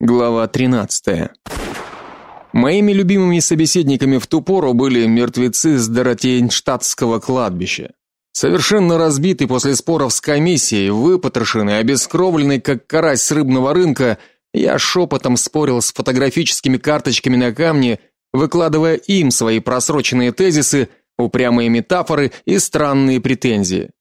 Глава 13. Моими любимыми собеседниками в ту пору были мертвецы с Доротейнштадтского кладбища. Совершенно разбитый после споров с комиссией, выпотрошенный, обескровленный как карась с рыбного рынка, я шепотом спорил с фотографическими карточками на камне, выкладывая им свои просроченные тезисы, упрямые метафоры и странные претензии.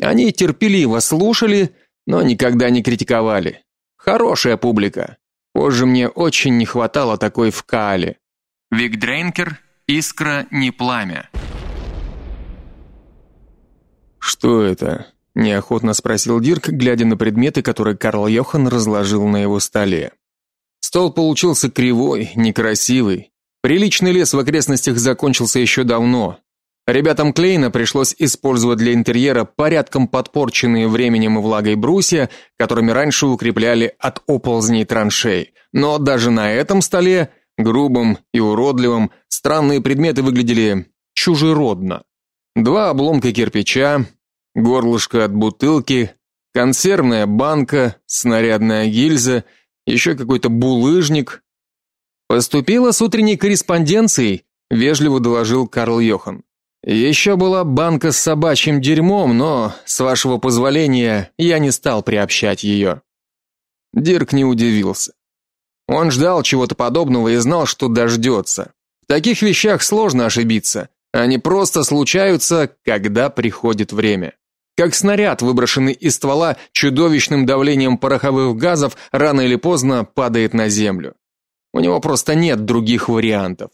Они терпеливо слушали, но никогда не критиковали. Хорошая публика. Позже мне очень не хватало такой в Каале. Вик Дрейнкер, Искра не пламя. Что это? неохотно спросил Дирк, глядя на предметы, которые Карл Йохан разложил на его столе. Стол получился кривой, некрасивый. Приличный лес в окрестностях закончился еще давно. Ребятам Клейна пришлось использовать для интерьера порядком подпорченные временем и влагой брусья, которыми раньше укрепляли от оползней траншей. Но даже на этом столе, грубом и уродливом, странные предметы выглядели чужеродно. Два обломка кирпича, горлышко от бутылки, консервная банка, снарядная гильза, еще какой-то булыжник. Поступила с утренней корреспонденцией, вежливо доложил Карл Йохан. Еще была банка с собачьим дерьмом, но, с вашего позволения, я не стал приобщать ее». Дирк не удивился. Он ждал чего-то подобного и знал, что дождется. В таких вещах сложно ошибиться. Они просто случаются, когда приходит время. Как снаряд, выброшенный из ствола чудовищным давлением пороховых газов, рано или поздно падает на землю. У него просто нет других вариантов.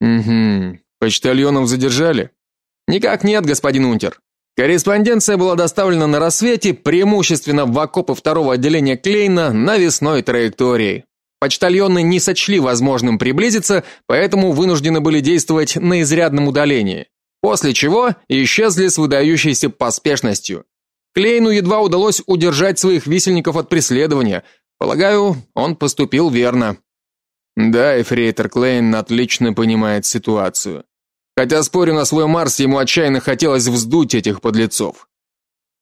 Угу. Почтальонов задержали? Никак нет, господин Унтер. Корреспонденция была доставлена на рассвете, преимущественно в окопы второго отделения Клейна навесной траекторией. Почтальоны не сочли возможным приблизиться, поэтому вынуждены были действовать на изрядном удалении. После чего исчезли с выдающейся поспешностью. Клейну едва удалось удержать своих висельников от преследования. Полагаю, он поступил верно. Да, эфрейтор Клейн отлично понимает ситуацию. Хотя, спорю на свой Марс, ему отчаянно хотелось вздуть этих подлецов.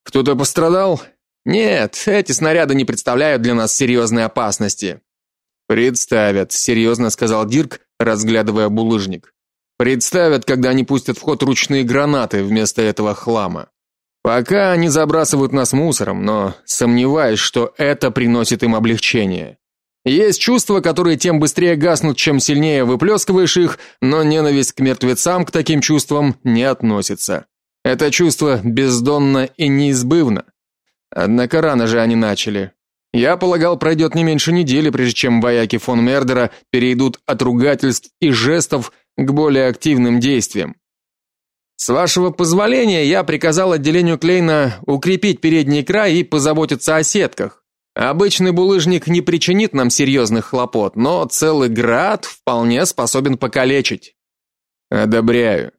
Кто-то пострадал? Нет, эти снаряды не представляют для нас серьезной опасности. Представят, серьезно сказал Дирк, разглядывая булыжник. Представят, когда они пустят в ход ручные гранаты вместо этого хлама. Пока они забрасывают нас мусором, но сомневаюсь, что это приносит им облегчение. Есть чувства, которые тем быстрее гаснут, чем сильнее выплескиваешь их, но ненависть к мертвецам к таким чувствам не относится. Это чувство бездонно и неизбывно. Однако рано же они начали. Я полагал, пройдет не меньше недели, прежде чем вояки фон Мердера перейдут от ругательств и жестов к более активным действиям. С вашего позволения, я приказал отделению Клейна укрепить передний край и позаботиться о сетках. Обычный булыжник не причинит нам серьезных хлопот, но целый град вполне способен покалечить. Одобряю.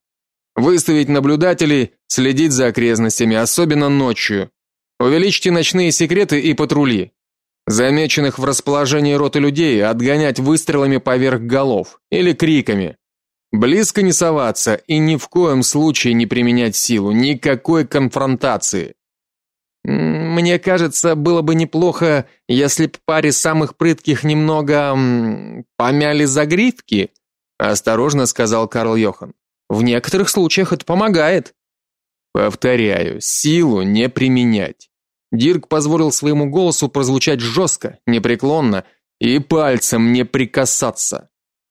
Выставить наблюдателей, следить за окрестностями, особенно ночью. Увеличьте ночные секреты и патрули. Замеченных в расположении роты людей отгонять выстрелами поверх голов или криками. Близко не соваться и ни в коем случае не применять силу, никакой конфронтации. Мне кажется, было бы неплохо, если б паре самых прытких немного помяли загривки, осторожно сказал Карл Йохан. В некоторых случаях это помогает. Повторяю, силу не применять. Дирк позволил своему голосу прозвучать жестко, непреклонно и пальцем не прикасаться.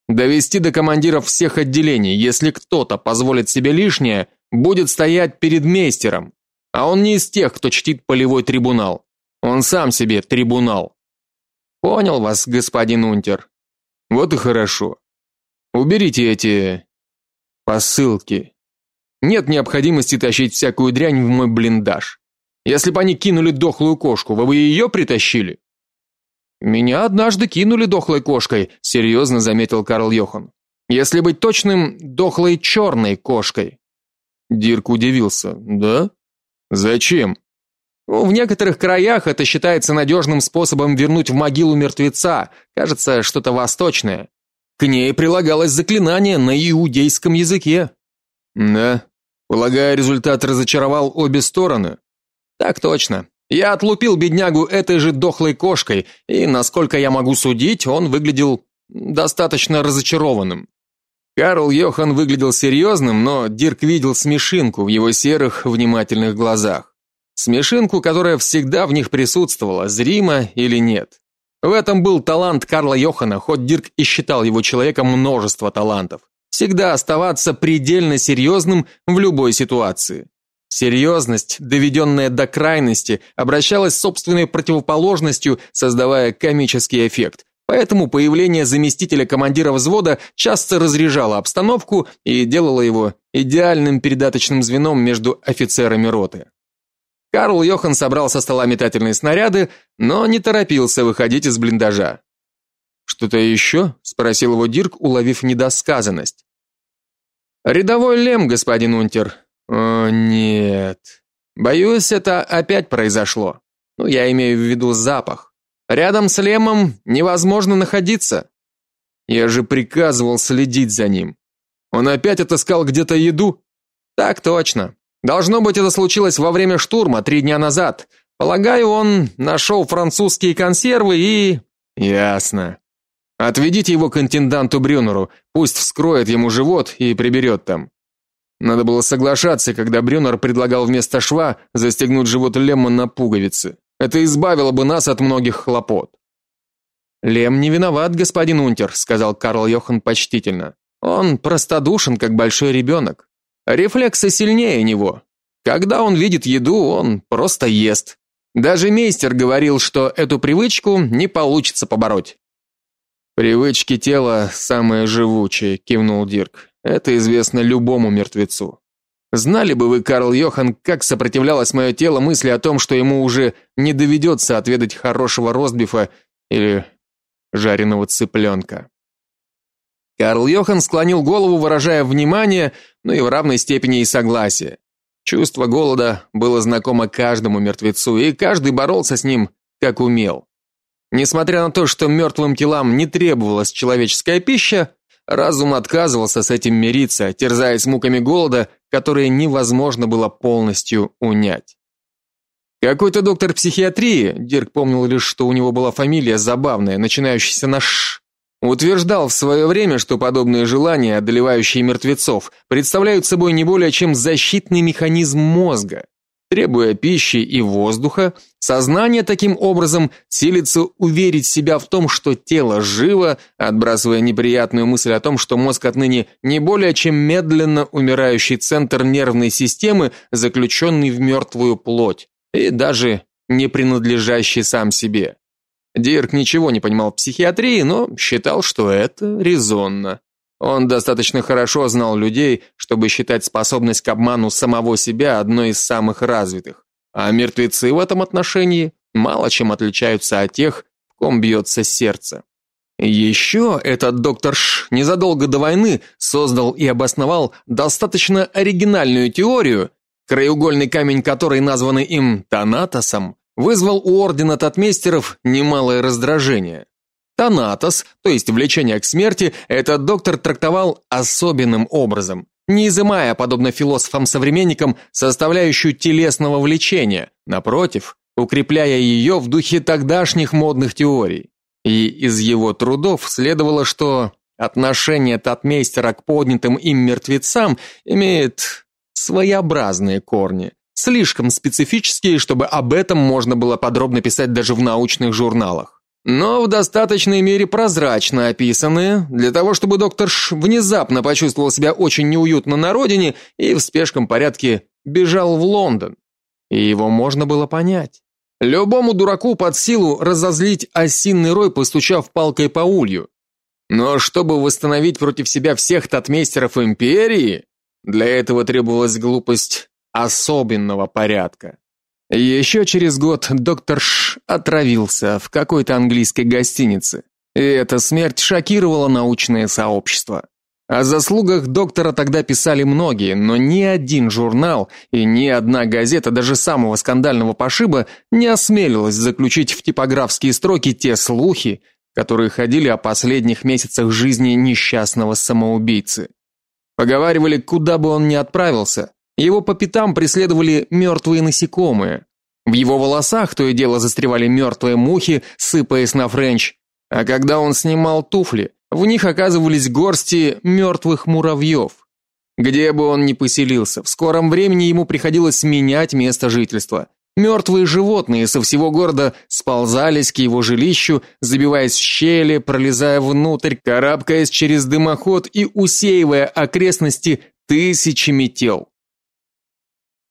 Довести до командиров всех отделений, если кто-то позволит себе лишнее, будет стоять перед мейстером. А он не из тех, кто чтит полевой трибунал. Он сам себе трибунал. Понял вас, господин Унтер. Вот и хорошо. Уберите эти посылки. Нет необходимости тащить всякую дрянь в мой блиндаж. Если бы они кинули дохлую кошку, вы бы ее притащили? Меня однажды кинули дохлой кошкой, серьезно заметил Карл Йохан. Если быть точным, дохлой черной кошкой. Дирк удивился. Да? Зачем? Ну, в некоторых краях это считается надежным способом вернуть в могилу мертвеца. Кажется, что-то восточное. К ней прилагалось заклинание на иудейском языке. Да. Полагаю, результат разочаровал обе стороны. Так точно. Я отлупил беднягу этой же дохлой кошкой, и, насколько я могу судить, он выглядел достаточно разочарованным. Карл Йохан выглядел серьезным, но Дирк видел смешинку в его серых, внимательных глазах. Смешинку, которая всегда в них присутствовала, зримо или нет. В этом был талант Карла Йохана, хоть Дирк и считал его человеком множества талантов. Всегда оставаться предельно серьезным в любой ситуации. Серьезность, доведенная до крайности, обращалась собственной противоположностью, создавая комический эффект. Поэтому появление заместителя командира взвода часто разряжало обстановку и делало его идеальным передаточным звеном между офицерами роты. Карл Йохан собрал со стола метательные снаряды, но не торопился выходить из блиндажа. Что-то еще?» – спросил его Дирк, уловив недосказанность. Рядовой лем, господин Унтер. О, нет. Боюсь, это опять произошло. Ну, я имею в виду запах. Рядом с Лемом невозможно находиться. Я же приказывал следить за ним. Он опять отыскал где-то еду? Так точно. Должно быть, это случилось во время штурма три дня назад. Полагаю, он нашел французские консервы и Ясно. Отведите его к интенданту Брюнеру, пусть вскроет ему живот и приберет там. Надо было соглашаться, когда Брюнер предлагал вместо шва застегнуть живот Лемма на пуговицы. Это избавило бы нас от многих хлопот. Лем не виноват, господин Унтер, сказал Карл Йохан почтительно. Он простодушен, как большой ребенок. Рефлексы сильнее него. Когда он видит еду, он просто ест. Даже мейстер говорил, что эту привычку не получится побороть. Привычки тела самые живучие, кивнул Дирк. Это известно любому мертвецу. Знали бы вы, Карл Йохан, как сопротивлялось мое тело мысли о том, что ему уже не доведется отведать хорошего ростбифа или жареного цыпленка. Карл Йохан склонил голову, выражая внимание, но и в равной степени и согласие. Чувство голода было знакомо каждому мертвецу, и каждый боролся с ним, как умел. Несмотря на то, что мертвым телам не требовалась человеческая пища, разум отказывался с этим мириться, терзаясь муками голода которые невозможно было полностью унять. Какой-то доктор психиатрии, Дирк помнил лишь, что у него была фамилия забавная, начинающаяся на ш, утверждал в свое время, что подобные желания, одолевающие мертвецов, представляют собой не более чем защитный механизм мозга. Требуя пищи и воздуха, сознание таким образом силится уверить себя в том, что тело живо, отбрасывая неприятную мысль о том, что мозг отныне не более чем медленно умирающий центр нервной системы, заключенный в мертвую плоть, и даже не принадлежащий сам себе. Дирк ничего не понимал в психиатрии, но считал, что это резонно. Он достаточно хорошо знал людей, чтобы считать способность к обману самого себя одной из самых развитых. А мертвецы в этом отношении мало чем отличаются от тех, в ком бьется сердце. Еще этот доктор Ш незадолго до войны создал и обосновал достаточно оригинальную теорию, краеугольный камень которой, названный им Танатосом, вызвал у ордена татмейстеров немалое раздражение. Танатос, то есть влечение к смерти, этот доктор трактовал особенным образом, не изымая, подобно философам-современникам, составляющую телесного влечения, напротив, укрепляя ее в духе тогдашних модных теорий. И из его трудов следовало, что отношение татмейстера к поднятым им мертвецам имеет своеобразные корни, слишком специфические, чтобы об этом можно было подробно писать даже в научных журналах но в достаточной мере прозрачно описанные, для того, чтобы доктор Ш внезапно почувствовал себя очень неуютно на родине и в спешном порядке бежал в Лондон. И его можно было понять. Любому дураку под силу разозлить осинный рой, постучав палкой по улью. Но чтобы восстановить против себя всех татмейстеров империи, для этого требовалась глупость особенного порядка. Еще через год доктор Ш отравился в какой-то английской гостинице. И эта смерть шокировала научное сообщество. О заслугах доктора тогда писали многие, но ни один журнал и ни одна газета даже самого скандального пошиба не осмелилась заключить в типографские строки те слухи, которые ходили о последних месяцах жизни несчастного самоубийцы. Поговаривали, куда бы он ни отправился, его по пятам преследовали мертвые насекомые. В его волосах то и дело застревали мертвые мухи, сыпаясь на френч, а когда он снимал туфли, в них оказывались горсти мертвых муравьев. Где бы он ни поселился, в скором времени ему приходилось менять место жительства. Мертвые животные со всего города сползались к его жилищу, забиваясь в щели, пролезая внутрь, карабкаясь через дымоход и усеивая окрестности тысячами тел.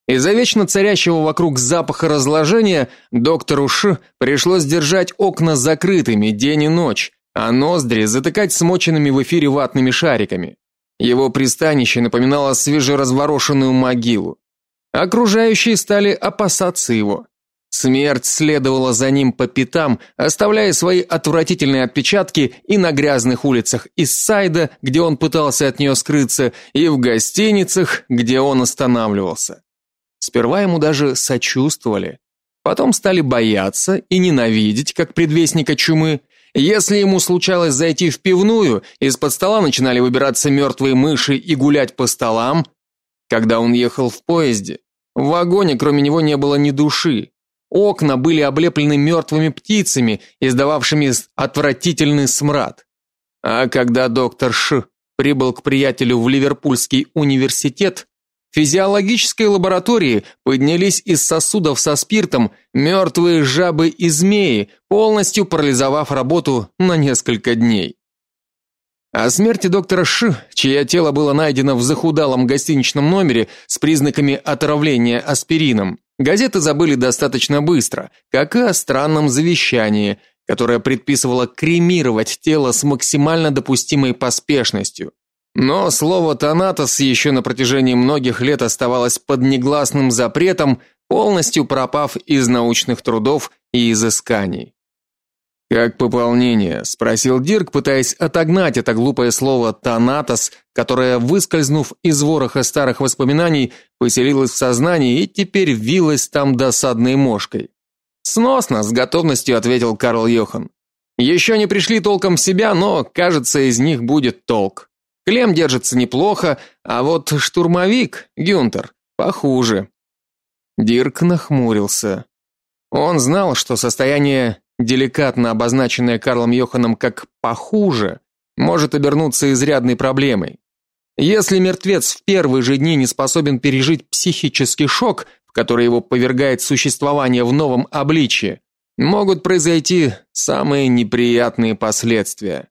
Из-за вечно царящего вокруг запаха разложения доктору Ш пришлось держать окна закрытыми день и ночь, а ноздри затыкать смоченными в эфире ватными шариками. Его пристанище напоминало свежеразворошенную могилу. Окружающие стали опасаться его. Смерть следовала за ним по пятам, оставляя свои отвратительные отпечатки и на грязных улицах Иссайда, где он пытался от нее скрыться, и в гостиницах, где он останавливался. Сперва ему даже сочувствовали, потом стали бояться и ненавидеть, как предвестника чумы. Если ему случалось зайти в пивную, из-под стола начинали выбираться мертвые мыши и гулять по столам. Когда он ехал в поезде, в вагоне кроме него не было ни души. Окна были облеплены мертвыми птицами, издававшими отвратительный смрад. А когда доктор Ш прибыл к приятелю в Ливерпульский университет, в физиологической лаборатории поднялись из сосудов со спиртом мертвые жабы и змеи, полностью парализовав работу на несколько дней. О смерти доктора Ш, чье тело было найдено в захудалом гостиничном номере с признаками отравления аспирином, газеты забыли достаточно быстро, как и о странном завещании, которое предписывало кремировать тело с максимально допустимой поспешностью. Но слово «танатос» еще на протяжении многих лет оставалось под негласным запретом, полностью пропав из научных трудов и изысканий. Как пополнение, спросил Дирк, пытаясь отогнать это глупое слово «танатос», которое, выскользнув из вороха старых воспоминаний, поселилось в сознании и теперь вилось там досадной мошкой. Сносно, с готовностью ответил Карл Йохан. «Еще не пришли толком в себя, но, кажется, из них будет толк. Клем держится неплохо, а вот штурмовик, Гюнтер, похуже. Дирк нахмурился. Он знал, что состояние, деликатно обозначенное Карлом Йоханом как похуже, может обернуться изрядной проблемой. Если мертвец в первые же дни не способен пережить психический шок, в который его повергает существование в новом обличье, могут произойти самые неприятные последствия.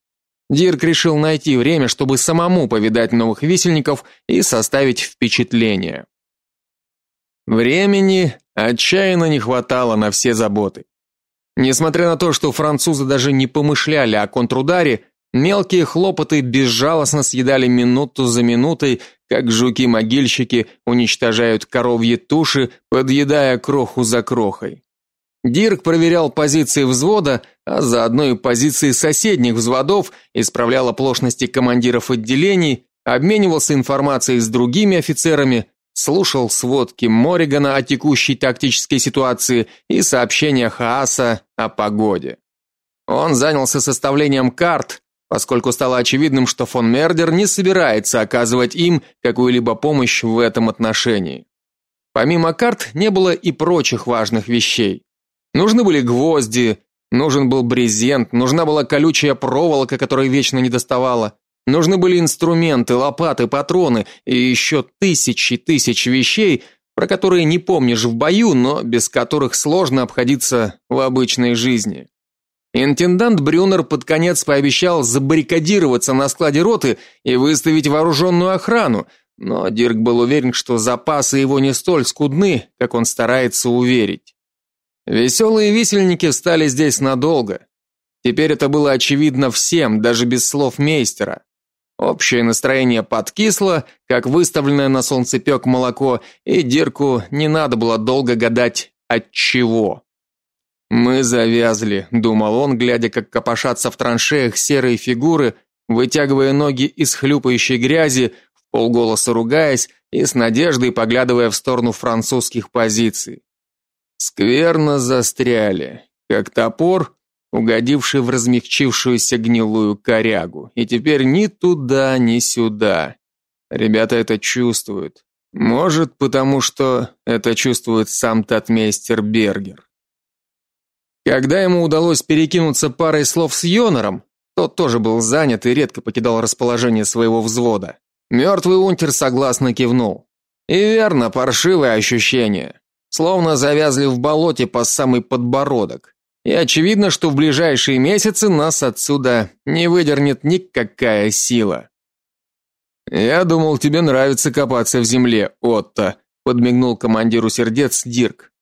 Дирк решил найти время, чтобы самому повидать новых висельников и составить впечатление. Времени отчаянно не хватало на все заботы. Несмотря на то, что французы даже не помышляли о контрударе, мелкие хлопоты безжалостно съедали минуту за минутой, как жуки-могильщики уничтожают коровьи туши, подъедая кроху за крохой. Дирк проверял позиции взвода, а заодно и позиции соседних взводов, исправлял оплошности командиров отделений, обменивался информацией с другими офицерами, слушал сводки Моригана о текущей тактической ситуации и сообщения Хааса о погоде. Он занялся составлением карт, поскольку стало очевидным, что фон Мердер не собирается оказывать им какую-либо помощь в этом отношении. Помимо карт не было и прочих важных вещей. Нужны были гвозди, нужен был брезент, нужна была колючая проволока, которой вечно не доставала. Нужны были инструменты, лопаты, патроны и еще тысячи тысяч вещей, про которые не помнишь в бою, но без которых сложно обходиться в обычной жизни. Интендант Брюнер под конец пообещал забаррикадироваться на складе роты и выставить вооруженную охрану, но Дирк был уверен, что запасы его не столь скудны, как он старается уверить. Веселые висельники стали здесь надолго. Теперь это было очевидно всем, даже без слов мейстера. Общее настроение подкисло, как выставленное на солнцепек молоко, и Дирку не надо было долго гадать от чего. Мы завязли, думал он, глядя, как копошатся в траншеях серые фигуры, вытягивая ноги из хлюпающей грязи, в полголоса ругаясь и с надеждой поглядывая в сторону французских позиций. Скверно застряли, как топор, угодивший в размягчившуюся гнилую корягу, и теперь ни туда, ни сюда. Ребята это чувствуют. Может, потому что это чувствует сам татмейстер Бергер. Когда ему удалось перекинуться парой слов с Йонором, тот тоже был занят и редко покидал расположение своего взвода. Мертвый унтер согласно кивнул. И верно, паршивое ощущение. Словно завязли в болоте по самый подбородок. И очевидно, что в ближайшие месяцы нас отсюда не выдернет никакая сила. Я думал, тебе нравится копаться в земле, Отто, подмигнул командиру сердец Дирк.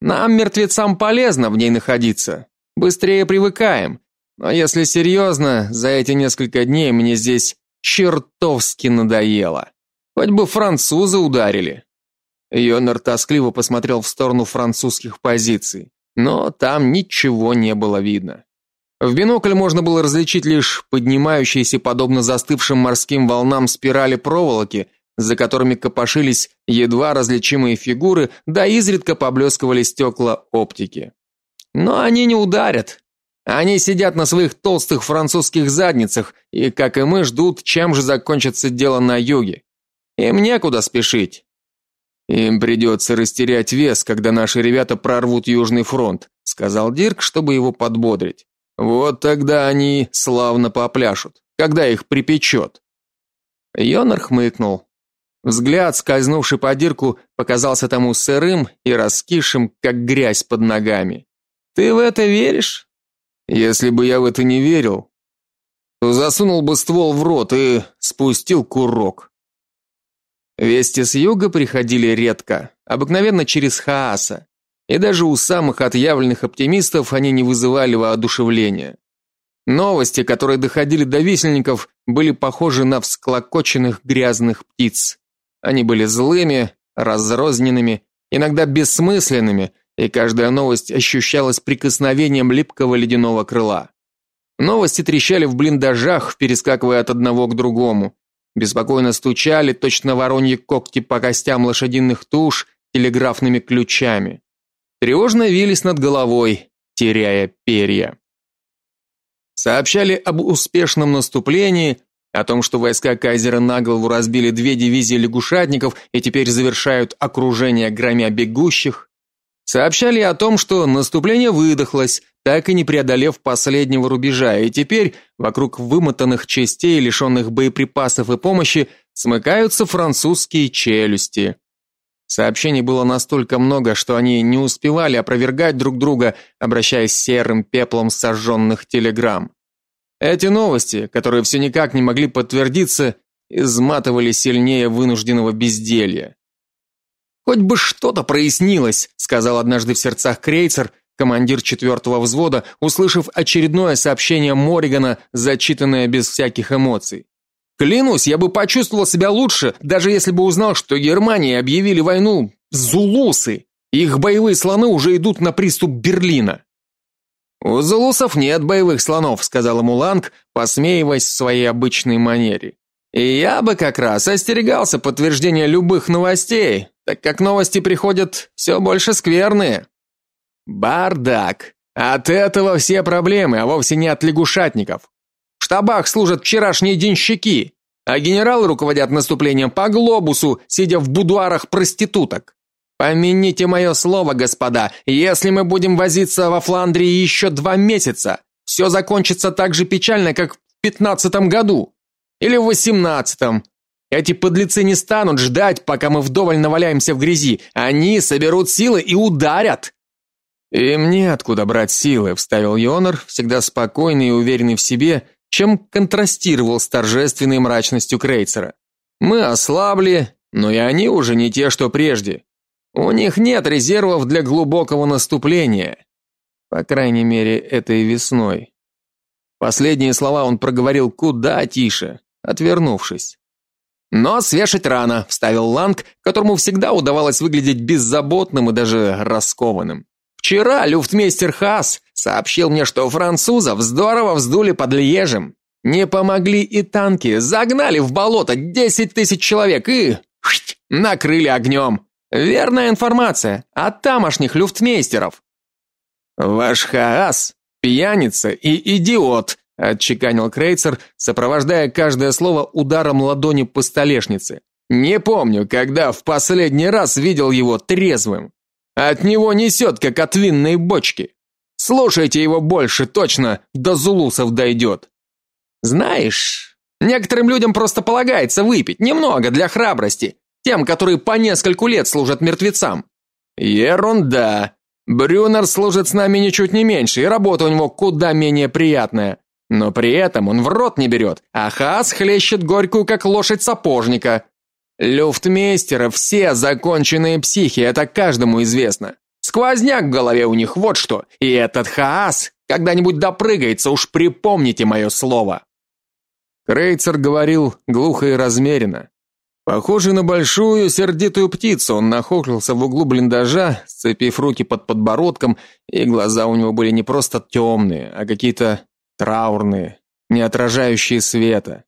Нам мертвецам полезно в ней находиться. Быстрее привыкаем. Но если серьезно, за эти несколько дней мне здесь чертовски надоело. Хоть бы французы ударили. Йонер тоскливо посмотрел в сторону французских позиций, но там ничего не было видно. В бинокль можно было различить лишь поднимающиеся подобно застывшим морским волнам спирали проволоки, за которыми копошились едва различимые фигуры, да изредка поблескивали стекла оптики. Но они не ударят. Они сидят на своих толстых французских задницах и, как и мы, ждут, чем же закончится дело на юге. Им некуда спешить. Им придется растерять вес, когда наши ребята прорвут Южный фронт, сказал Дирк, чтобы его подбодрить. Вот тогда они славно попляшут, когда их припечет. Йонар хмыкнул. Взгляд, скользнувший по дирку, показался тому сырым и раскисшим, как грязь под ногами. Ты в это веришь? Если бы я в это не верил, то засунул бы ствол в рот и спустил курок. Вести с юга приходили редко, обыкновенно через Хааса и даже у самых отъявленных оптимистов они не вызывали воодушевления. Новости, которые доходили до висельников, были похожи на всклокоченных грязных птиц. Они были злыми, разрозненными, иногда бессмысленными, и каждая новость ощущалась прикосновением липкого ледяного крыла. Новости трещали в блиндажах, перескакивая от одного к другому. Беспокойно стучали, точно вороньи когти по костям лошадиных туш телеграфными ключами тревожно вились над головой, теряя перья. Сообщали об успешном наступлении, о том, что войска кайзера наголову разбили две дивизии лягушатников и теперь завершают окружение громя бегущих. Сообщали о том, что наступление выдохлось, так и не преодолев последнего рубежа, и теперь вокруг вымотанных частей, лишенных боеприпасов и помощи, смыкаются французские челюсти. Сообщений было настолько много, что они не успевали опровергать друг друга, обращаясь серым пеплом сожженных телеграмм. Эти новости, которые все никак не могли подтвердиться, изматывали сильнее вынужденного безделья. Хоть бы что-то прояснилось, сказал однажды в сердцах крейцер, командир четвертого взвода, услышав очередное сообщение Моригана, зачитанное без всяких эмоций. Клянусь, я бы почувствовал себя лучше, даже если бы узнал, что Германии объявили войну зулусы. Их боевые слоны уже идут на приступ Берлина. У зулусов нет боевых слонов, сказала Муланг, посмеиваясь в своей обычной манере. И я бы как раз остерегался подтверждения любых новостей, так как новости приходят все больше скверные. Бардак. От этого все проблемы, а вовсе не от лягушатников штабах служат вчерашние денщики, а генералы руководят наступлением по глобусу, сидя в будуарах проституток. Помяните мое слово, господа, если мы будем возиться во Фландрии еще два месяца, все закончится так же печально, как в пятнадцатом году или в восемнадцатом. Эти подлецы не станут ждать, пока мы вдоволь наваляемся в грязи. Они соберут силы и ударят. Им неоткуда брать силы, вставил Йонар, всегда спокойный и уверенный в себе, чем контрастировал с торжественной мрачностью крейцера. Мы ослабли, но и они уже не те, что прежде. У них нет резервов для глубокого наступления. По крайней мере, этой весной. Последние слова он проговорил куда тише, отвернувшись. Но свешать рано, вставил Ланг, которому всегда удавалось выглядеть беззаботным и даже раскованным. Вчера люфтмейстер Хас сообщил мне, что французов здорово вздули под Льежем. Не помогли и танки, загнали в болото 10 тысяч человек и накрыли огнем. Верная информация от тамошних люфтмейстеров. Ваш Хаас пьяница и идиот, отчеканил Крейцер, сопровождая каждое слово ударом ладони по столешнице. Не помню, когда в последний раз видел его трезвым. От него несет, как от винной бочки. Слушайте его больше, точно до зулусов дойдет. Знаешь, некоторым людям просто полагается выпить немного для храбрости, тем, которые по нескольку лет служат мертвецам. Ерунда. Брюнер служит с нами ничуть не меньше, и работа у него куда менее приятная. Но при этом он в рот не берет, а Хас хлещет горькую, как лошадь сапожника. Люфтмейстеры все законченные психи, это каждому известно. Сквозняк в голове у них вот что. И этот Хаас когда-нибудь допрыгается, уж припомните мое слово. Крейцер говорил глухо и размеренно. Похожий на большую сердитую птицу, он нахохлился в углу блиндажа, сцепив руки под подбородком, и глаза у него были не просто темные, а какие-то траурные, не отражающие света.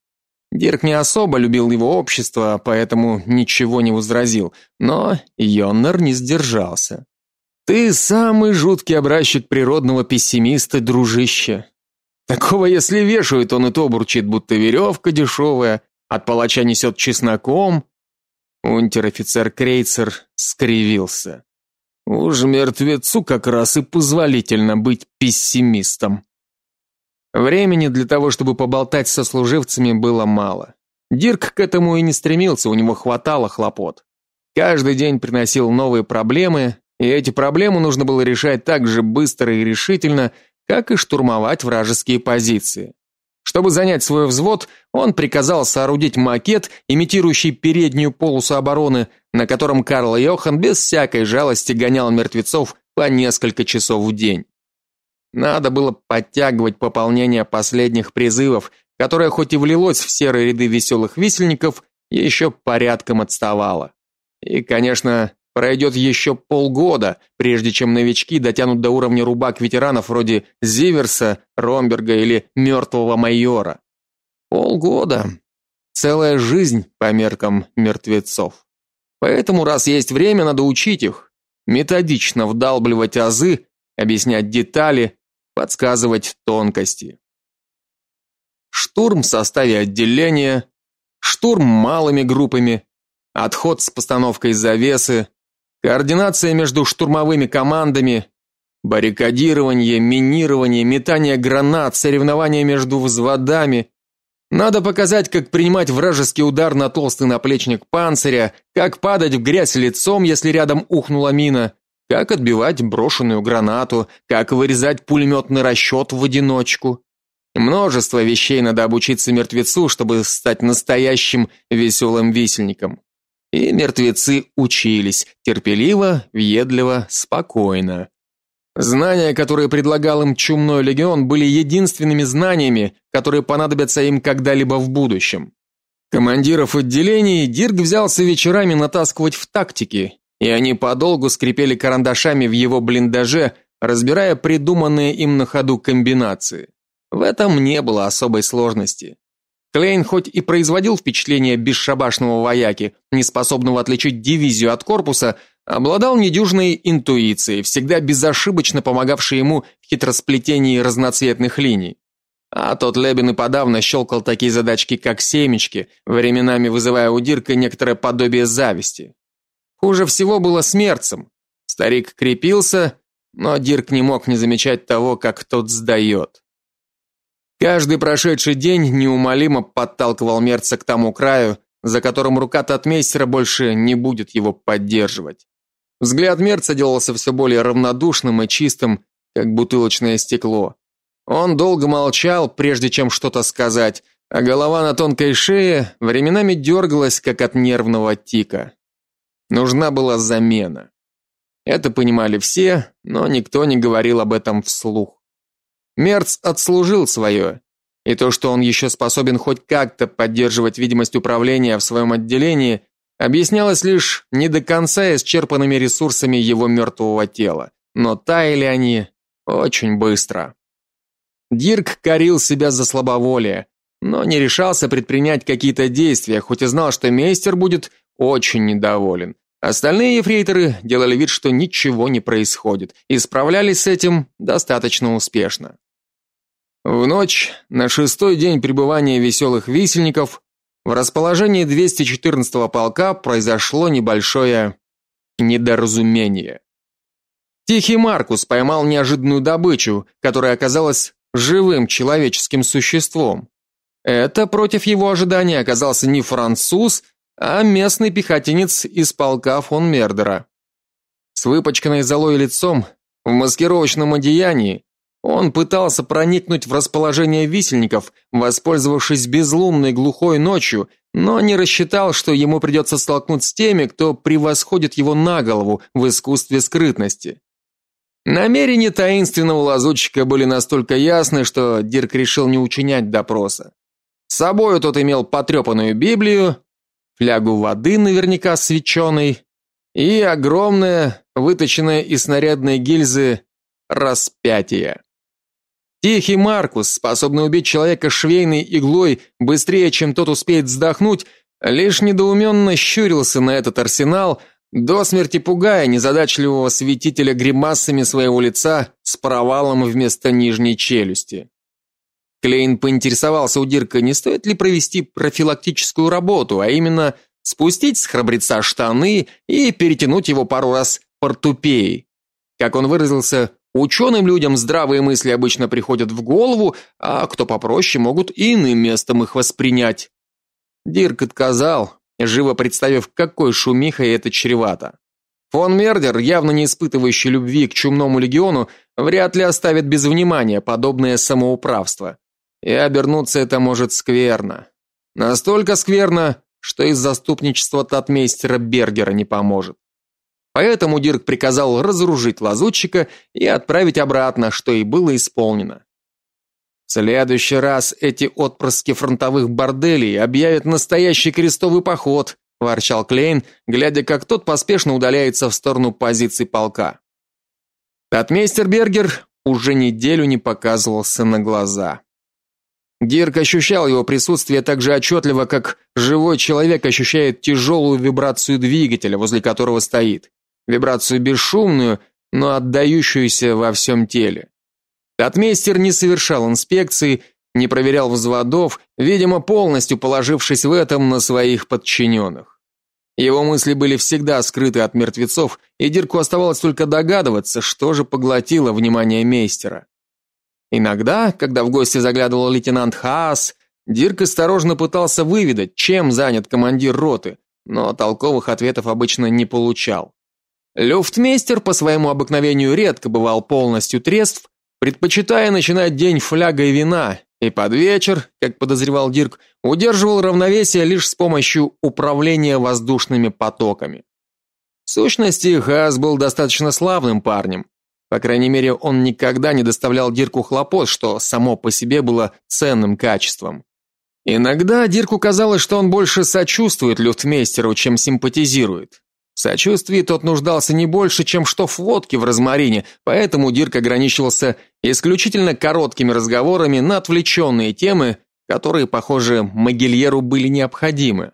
Дирк не особо любил его общество, поэтому ничего не возразил, но Йоннер не сдержался. Ты самый жуткий образчик природного пессимиста, дружище. Такого, если вешают, он и то бурчит, будто веревка дешевая, от палача несет чесноком. Унтер-офицер Крейцер скривился. Уж мертвецу как раз и позволительно быть пессимистом. Времени для того, чтобы поболтать со служивцами, было мало. Дирк к этому и не стремился, у него хватало хлопот. Каждый день приносил новые проблемы, и эти проблемы нужно было решать так же быстро и решительно, как и штурмовать вражеские позиции. Чтобы занять свой взвод, он приказал соорудить макет, имитирующий переднюю полосу обороны, на котором Карл Йохан без всякой жалости гонял мертвецов по несколько часов в день. Надо было подтягивать пополнение последних призывов, которое хоть и влилось в серые ряды веселых висельников, еще порядком отставало. И, конечно, пройдет еще полгода, прежде чем новички дотянут до уровня рубак ветеранов вроде Зиверса, Ромберга или мертвого майора. Полгода. Целая жизнь по меркам мертвецов. Поэтому раз есть время, надо учить их, методично вдалбливать азы, объяснять детали, подсказывать тонкости. Штурм в составе отделения, штурм малыми группами, отход с постановкой завесы, координация между штурмовыми командами, баррикадирование, минирование, метание гранат, соревнования между взводами. Надо показать, как принимать вражеский удар на толстый наплечник панциря, как падать в грязь лицом, если рядом ухнула мина, как отбивать брошенную гранату, как вырезать пулеметный расчет в одиночку. Множество вещей надо обучиться мертвецу, чтобы стать настоящим веселым висельником. И мертвецы учились терпеливо, въедливо, спокойно. Знания, которые предлагал им чумной легион, были единственными знаниями, которые понадобятся им когда-либо в будущем. Командиров отделений Дирк взялся вечерами натаскивать в тактике, и они подолгу скрипели карандашами в его блиндаже, разбирая придуманные им на ходу комбинации. В этом не было особой сложности. Клейн хоть и производил впечатление бесшабашного вояки, неспособного отличить дивизию от корпуса, обладал недюжной интуицией, всегда безошибочно помогавшей ему в хитросплетении разноцветных линий. А тот Лебен и подавно щелкал такие задачки, как семечки, временами вызывая у Дирка некоторое подобие зависти. Хуже всего было с мерцем. Старик крепился, но Дирк не мог не замечать того, как тот сдает. Каждый прошедший день неумолимо подталкивал мерца к тому краю, за которым рука татмейстера больше не будет его поддерживать. Взгляд мерца делался все более равнодушным и чистым, как бутылочное стекло. Он долго молчал, прежде чем что-то сказать, а голова на тонкой шее временами дергалась, как от нервного тика. Нужна была замена. Это понимали все, но никто не говорил об этом вслух. Мерц отслужил свое, и то, что он еще способен хоть как-то поддерживать видимость управления в своем отделении, объяснялось лишь не до конца исчерпанными ресурсами его мертвого тела, но таяли они очень быстро. Дирк корил себя за слабоволие, но не решался предпринять какие-то действия, хоть и знал, что мейстер будет очень недоволен. Остальные ефрейторы делали вид, что ничего не происходит, и справлялись с этим достаточно успешно. В ночь на шестой день пребывания веселых висельников в расположении 214-го полка произошло небольшое недоразумение. Тихий Маркус поймал неожиданную добычу, которая оказалась живым человеческим существом. Это против его ожидания оказался не француз, а местный пехотинец из полка фон Мердера. С выпачканной золой лицом, в маскировочном одеянии, он пытался проникнуть в расположение висельников, воспользовавшись безлунной глухой ночью, но не рассчитал, что ему придется столкнуться с теми, кто превосходит его на голову в искусстве скрытности. Намерения таинственного лазутчика были настолько ясны, что Дирк решил не учинять допроса. С собою тот имел потрепанную Библию, флягу воды, наверняка свеченой, и огромное, выточенное из снарядной гильзы распятие. Тихий Маркус, способный убить человека швейной иглой быстрее, чем тот успеет вздохнуть, лишь недоуменно щурился на этот арсенал, до смерти пугая незадачливого святителя гримасами своего лица с провалом вместо нижней челюсти. Клейн поинтересовался у Дирка, не стоит ли провести профилактическую работу, а именно спустить с храбреца штаны и перетянуть его пару раз портупеей. Как он выразился, Ученым людям здравые мысли обычно приходят в голову, а кто попроще, могут и иным местом их воспринять. Дирк отказал, живо представив, какой шумихой это чревато. Фон Мердер, явно не испытывающий любви к чумному легиону, вряд ли оставит без внимания подобное самоуправство. И обернуться это может скверно. Настолько скверно, что из заступничества татмейстера Бергера не поможет. Поэтому Дирк приказал разоружить лазутчика и отправить обратно, что и было исполнено. В следующий раз эти отпрыски фронтовых борделей объявят настоящий крестовый поход, ворчал Клейн, глядя, как тот поспешно удаляется в сторону позиций полка. Татмейстер Бергер уже неделю не показывался на глаза. Дирк ощущал его присутствие так же отчетливо, как живой человек ощущает тяжелую вибрацию двигателя, возле которого стоит вибрацию бесшумную, но отдающуюся во всем теле. Татмейстер не совершал инспекции, не проверял взводов, видимо, полностью положившись в этом на своих подчиненных. Его мысли были всегда скрыты от мертвецов, и Дирку оставалось только догадываться, что же поглотило внимание мейстера. Иногда, когда в гости заглядывал лейтенант Хаас, Дирк осторожно пытался выведать, чем занят командир роты, но толковых ответов обычно не получал. Люфтмейстер по своему обыкновению редко бывал полностью трезв, предпочитая начинать день флягой вина, и под вечер, как подозревал Дирк, удерживал равновесие лишь с помощью управления воздушными потоками. В сущности, Хас был достаточно славным парнем. По крайней мере, он никогда не доставлял Дирку хлопот, что само по себе было ценным качеством. Иногда Дирку казалось, что он больше сочувствует люфтмейстеру, чем симпатизирует. В сочувствии тот нуждался не больше, чем штоф водки в розмарине, поэтому Дирк ограничивался исключительно короткими разговорами на отвлеченные темы, которые, похоже, Могильеру были необходимы.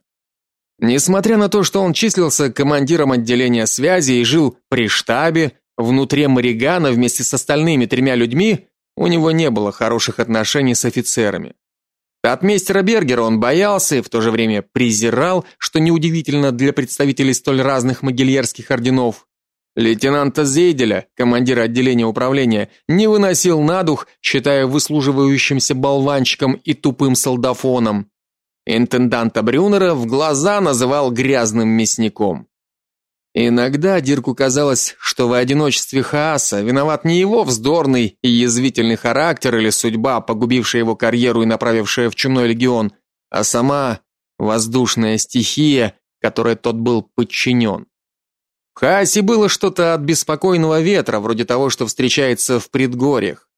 Несмотря на то, что он числился командиром отделения связи и жил при штабе, внутри Маригана вместе с остальными тремя людьми, у него не было хороших отношений с офицерами. От мистера Бергера он боялся и в то же время презирал, что неудивительно для представителей столь разных могильерских орденов. Лейтенанта Зейделя, командира отделения управления, не выносил на дух, считая выслуживающимся болванчиком и тупым солдафоном. Интенданта Брюнера в глаза называл грязным мясником. Иногда Дирку казалось, что в одиночестве Хааса виноват не его вздорный и язвительный характер или судьба, погубившая его карьеру и направившая в чумной легион, а сама воздушная стихия, которой тот был подчинен. В Хаасе было что-то от беспокойного ветра, вроде того, что встречается в предгорьях.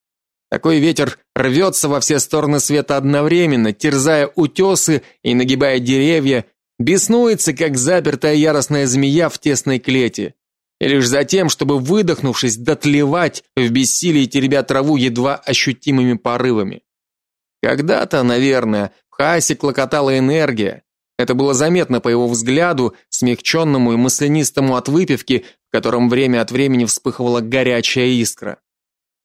Такой ветер рвется во все стороны света одновременно, терзая утесы и нагибая деревья, беснуется, как запертая яростная змея в тесной клете, и лишь затем, чтобы выдохнувшись, дотлевать в бессилии теребя траву едва ощутимыми порывами. Когда-то, наверное, в Хаасе клокотала энергия. Это было заметно по его взгляду, смягченному и маслянистому от выпивки, в котором время от времени вспыхивала горячая искра.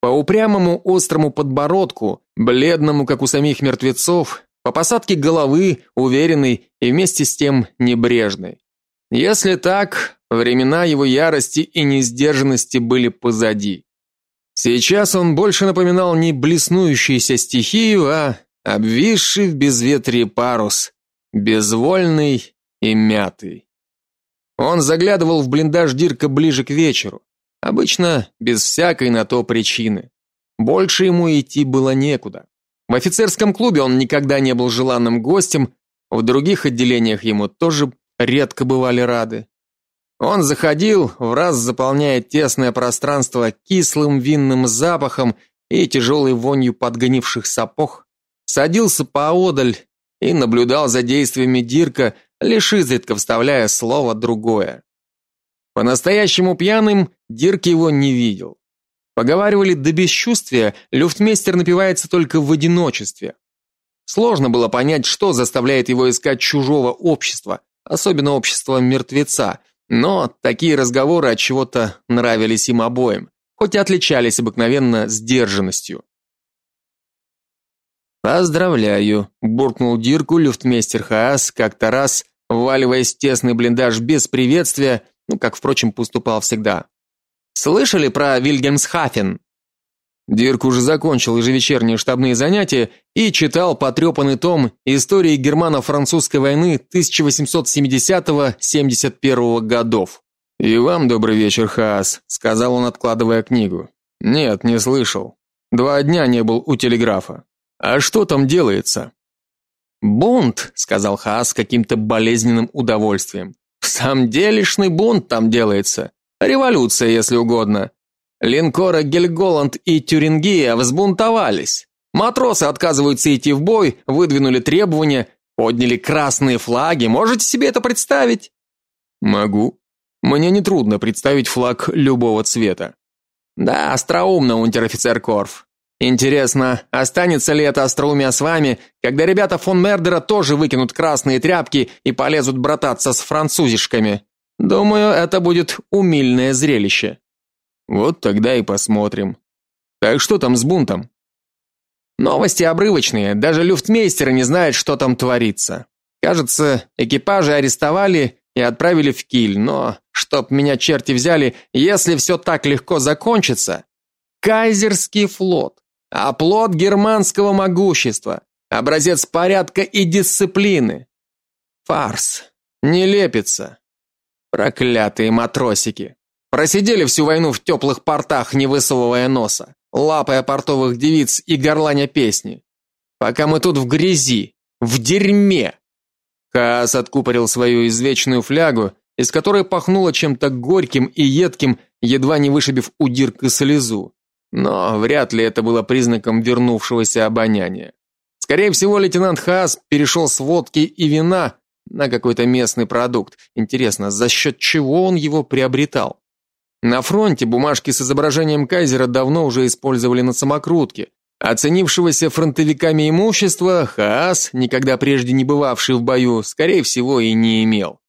По упрямому острому подбородку, бледному, как у самих мертвецов, По посадке головы, уверенный и вместе с тем небрежный. Если так, времена его ярости и несдержанности были позади. Сейчас он больше напоминал не блеснующуюся стихию, а обвисший в безветрии парус, безвольный и мятый. Он заглядывал в блиндаж Дирка ближе к вечеру, обычно без всякой на то причины. Больше ему идти было некуда. В офицерском клубе он никогда не был желанным гостем, в других отделениях ему тоже редко бывали рады. Он заходил, в раз заполняя тесное пространство кислым винным запахом и тяжелой вонью подгнивших сапог, садился поодаль и наблюдал за действиями Дирка, лишь изредка вставляя слово другое. По-настоящему пьяным Дирк его не видел. Поговаривали до бесчувствия, люфтмейстер напивается только в одиночестве. Сложно было понять, что заставляет его искать чужого общества, особенно общества мертвеца, но такие разговоры от чего-то нравились им обоим, хоть и отличались обыкновенно сдержанностью. Поздравляю, буркнул Дирку люфтмейстер Хаас как-то раз, вваливаясь в тесный блиндаж без приветствия, ну, как впрочем, поступал всегда. Слышали про Вильгельмсхафен? Дирк уже закончил ежевечерние штабные занятия и читал потрепанный том Истории германо-французской войны 1870-71 годов. И вам добрый вечер, Хаас, сказал он, откладывая книгу. Нет, не слышал. Два дня не был у телеграфа. А что там делается? Бунт, сказал Хаас с каким-то болезненным удовольствием. В самом делешный бунт там делается. Революция, если угодно. Линкоры Гельголанд и Тюрингия взбунтовались. Матросы отказываются идти в бой, выдвинули требования, подняли красные флаги. Можете себе это представить? Могу. Мне не трудно представить флаг любого цвета. Да, остроумно, унтер-офицер Корф. Интересно, останется ли это остроумие с вами, когда ребята фон Мердера тоже выкинут красные тряпки и полезут брататься с французишками? Думаю, это будет умильное зрелище. Вот тогда и посмотрим. Так что там с бунтом? Новости обрывочные, даже люфтмейстеры не знают, что там творится. Кажется, экипажи арестовали и отправили в Киль, но чтоб меня черти взяли, если все так легко закончится. Кайзерский флот, оплот германского могущества, образец порядка и дисциплины. Фарс, нелепица. Проклятые матросики. Просидели всю войну в теплых портах, не высовывая носа, лапая портовых девиц и горланя песни. Пока мы тут в грязи, в дерьме. Каас откупорил свою извечную флягу, из которой пахнуло чем-то горьким и едким, едва не вышибив у Дирка слезу. Но вряд ли это было признаком вернувшегося обоняния. Скорее всего, лейтенант Хаас перешел с водки и вина на какой-то местный продукт. Интересно, за счет чего он его приобретал? На фронте бумажки с изображением кайзера давно уже использовали на самокрутке. Оценившегося фронтовиками имущества Хаас, никогда прежде не бывавший в бою, скорее всего и не имел.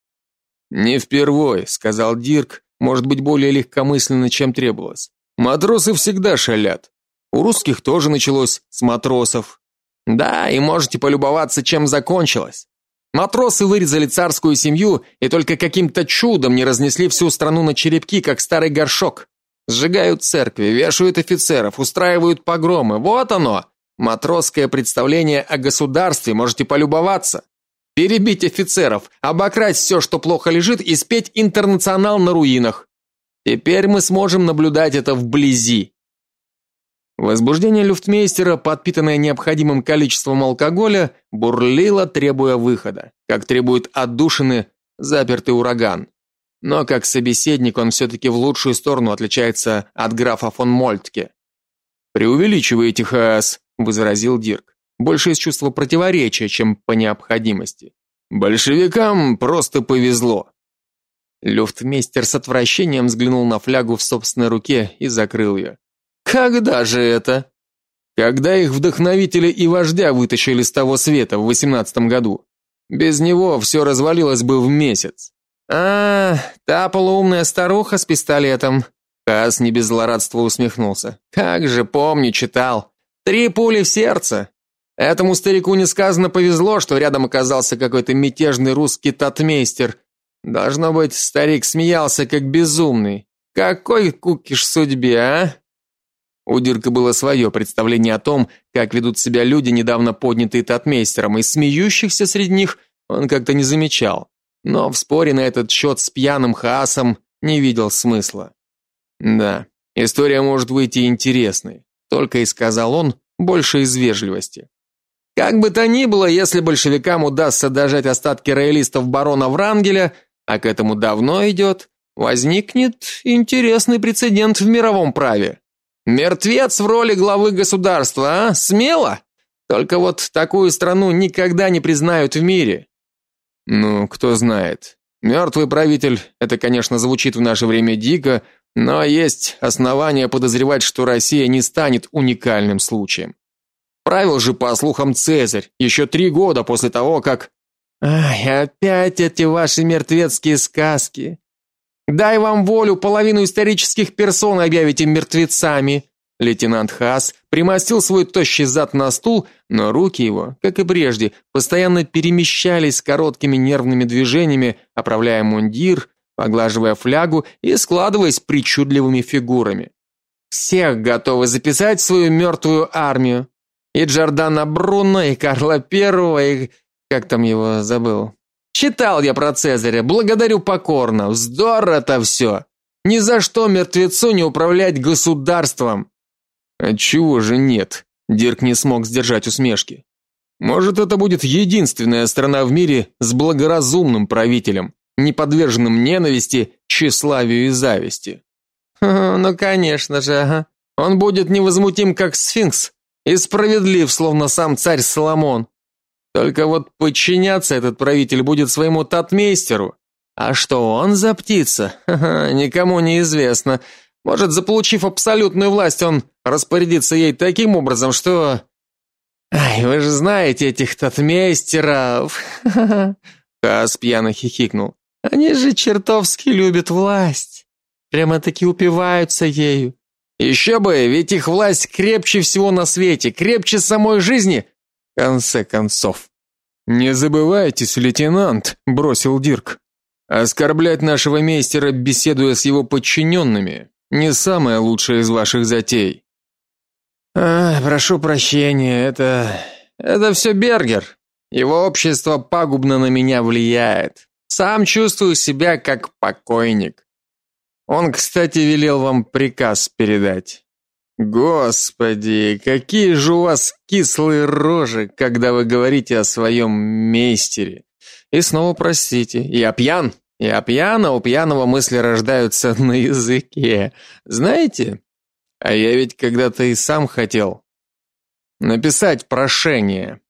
Не впервой, сказал Дирк, может быть, более легкомысленно, чем требовалось. Матросы всегда шалят. У русских тоже началось с матросов. Да, и можете полюбоваться, чем закончилось. Матросы вырезали царскую семью и только каким-то чудом не разнесли всю страну на черепки, как старый горшок. Сжигают церкви, вешают офицеров, устраивают погромы. Вот оно, матросское представление о государстве, можете полюбоваться. Перебить офицеров, обокрасть все, что плохо лежит, и спеть интернационал на руинах. Теперь мы сможем наблюдать это вблизи. Возбуждение люфтмейстера, подпитанное необходимым количеством алкоголя, бурлило, требуя выхода, как требует отдушины запертый ураган. Но как собеседник он все-таки в лучшую сторону отличается от графа фон Мольтке. Преувеличиваете, Хаас, возразил Дирк. Больше из чувства противоречия, чем по необходимости. Большевикам просто повезло. Люфтмейстер с отвращением взглянул на флягу в собственной руке и закрыл ее. Когда же это? Когда их вдохновителя и вождя вытащили с того света в восемнадцатом году. Без него все развалилось бы в месяц. А, та полуумная старуха с пистолетом. Кас не без злорадства усмехнулся. Как же помню, читал. Три пули в сердце. Этому старику несказанно повезло, что рядом оказался какой-то мятежный русский татмейстер. Должно быть, старик смеялся как безумный. Какой кукиш судьбе, а? У Дирка было свое представление о том, как ведут себя люди, недавно поднятые татмейстером, и смеющихся среди них он как-то не замечал. Но в споре на этот счет с пьяным хаасом не видел смысла. Да, история может выйти интересной, только и сказал он, больше из вежливости. Как бы то ни было, если большевикам удастся дожать остатки роялистов барона Врангеля, а к этому давно идет, возникнет интересный прецедент в мировом праве. Мертвец в роли главы государства, а? Смело? Только вот такую страну никогда не признают в мире. Ну, кто знает. Мертвый правитель это, конечно, звучит в наше время дико, но есть основания подозревать, что Россия не станет уникальным случаем. Правил же, по слухам, Цезарь еще три года после того, как... Ай, опять эти ваши мертвецкие сказки. Дай вам волю, половину исторических персон объявите мертвецами. Лейтенант Хас примостил свой тощий зад на стул, но руки его, как и прежде, постоянно перемещались короткими нервными движениями, оправляя мундир, поглаживая флягу и складываясь причудливыми фигурами. Всех готовы записать в свою мертвую армию и Джордана Бруно, и Карла Первого, и как там его забыл. Читал я про Цезаря, благодарю покорно. Вздор это все. Ни за что мертвецу не управлять государством. Отчего же нет? Дирк не смог сдержать усмешки. Может, это будет единственная страна в мире с благоразумным правителем, не подверженным ненависти, тщеславию и зависти. Ну, конечно же, ага. Он будет невозмутим как сфинкс, и справедлив, словно сам царь Соломон. Только вот подчиняться этот правитель будет своему татмейстеру. А что он за птица? Никому не известно. Может, заполучив абсолютную власть, он распорядится ей таким образом, что Ай, вы же знаете этих татмейстеров. Хас пьяно хихикнул. Они же чертовски любят власть. Прямо-таки упиваются ею. Еще бы, ведь их власть крепче всего на свете, крепче самой жизни. Конце концов. Не забывайтесь, лейтенант, бросил Дирк. Оскорблять нашего мейстера, беседуя с его подчиненными, не самая лучшая из ваших затей. А, прошу прощения, это это все Бергер. Его общество пагубно на меня влияет. Сам чувствую себя как покойник. Он, кстати, велел вам приказ передать. Господи, какие же у вас кислые рожи, когда вы говорите о своем мейстере. И снова простите, я пьян. Я пьян, а у пьяного мысли рождаются на языке. Знаете, а я ведь когда-то и сам хотел написать прошение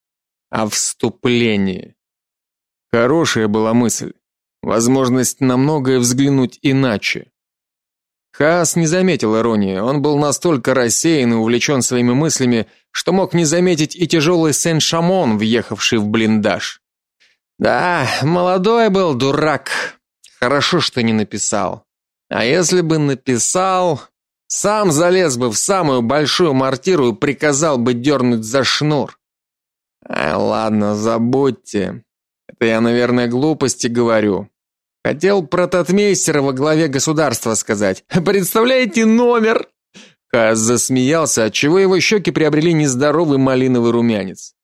о вступлении. Хорошая была мысль. Возможность на многое взглянуть иначе. Хаас не заметил иронии. Он был настолько рассеян и увлечен своими мыслями, что мог не заметить и тяжелый Сен-Шамон, въехавший в блиндаж. Да, молодой был дурак. Хорошо, что не написал. А если бы написал, сам залез бы в самую большую мортиру и приказал бы дернуть за шнур. А ладно, забудьте. Это я, наверное, глупости говорю. Хотел про татмейстера во главе государства сказать. Представляете номер? Хаз засмеялся, отчего его щеки приобрели нездоровый малиновый румянец.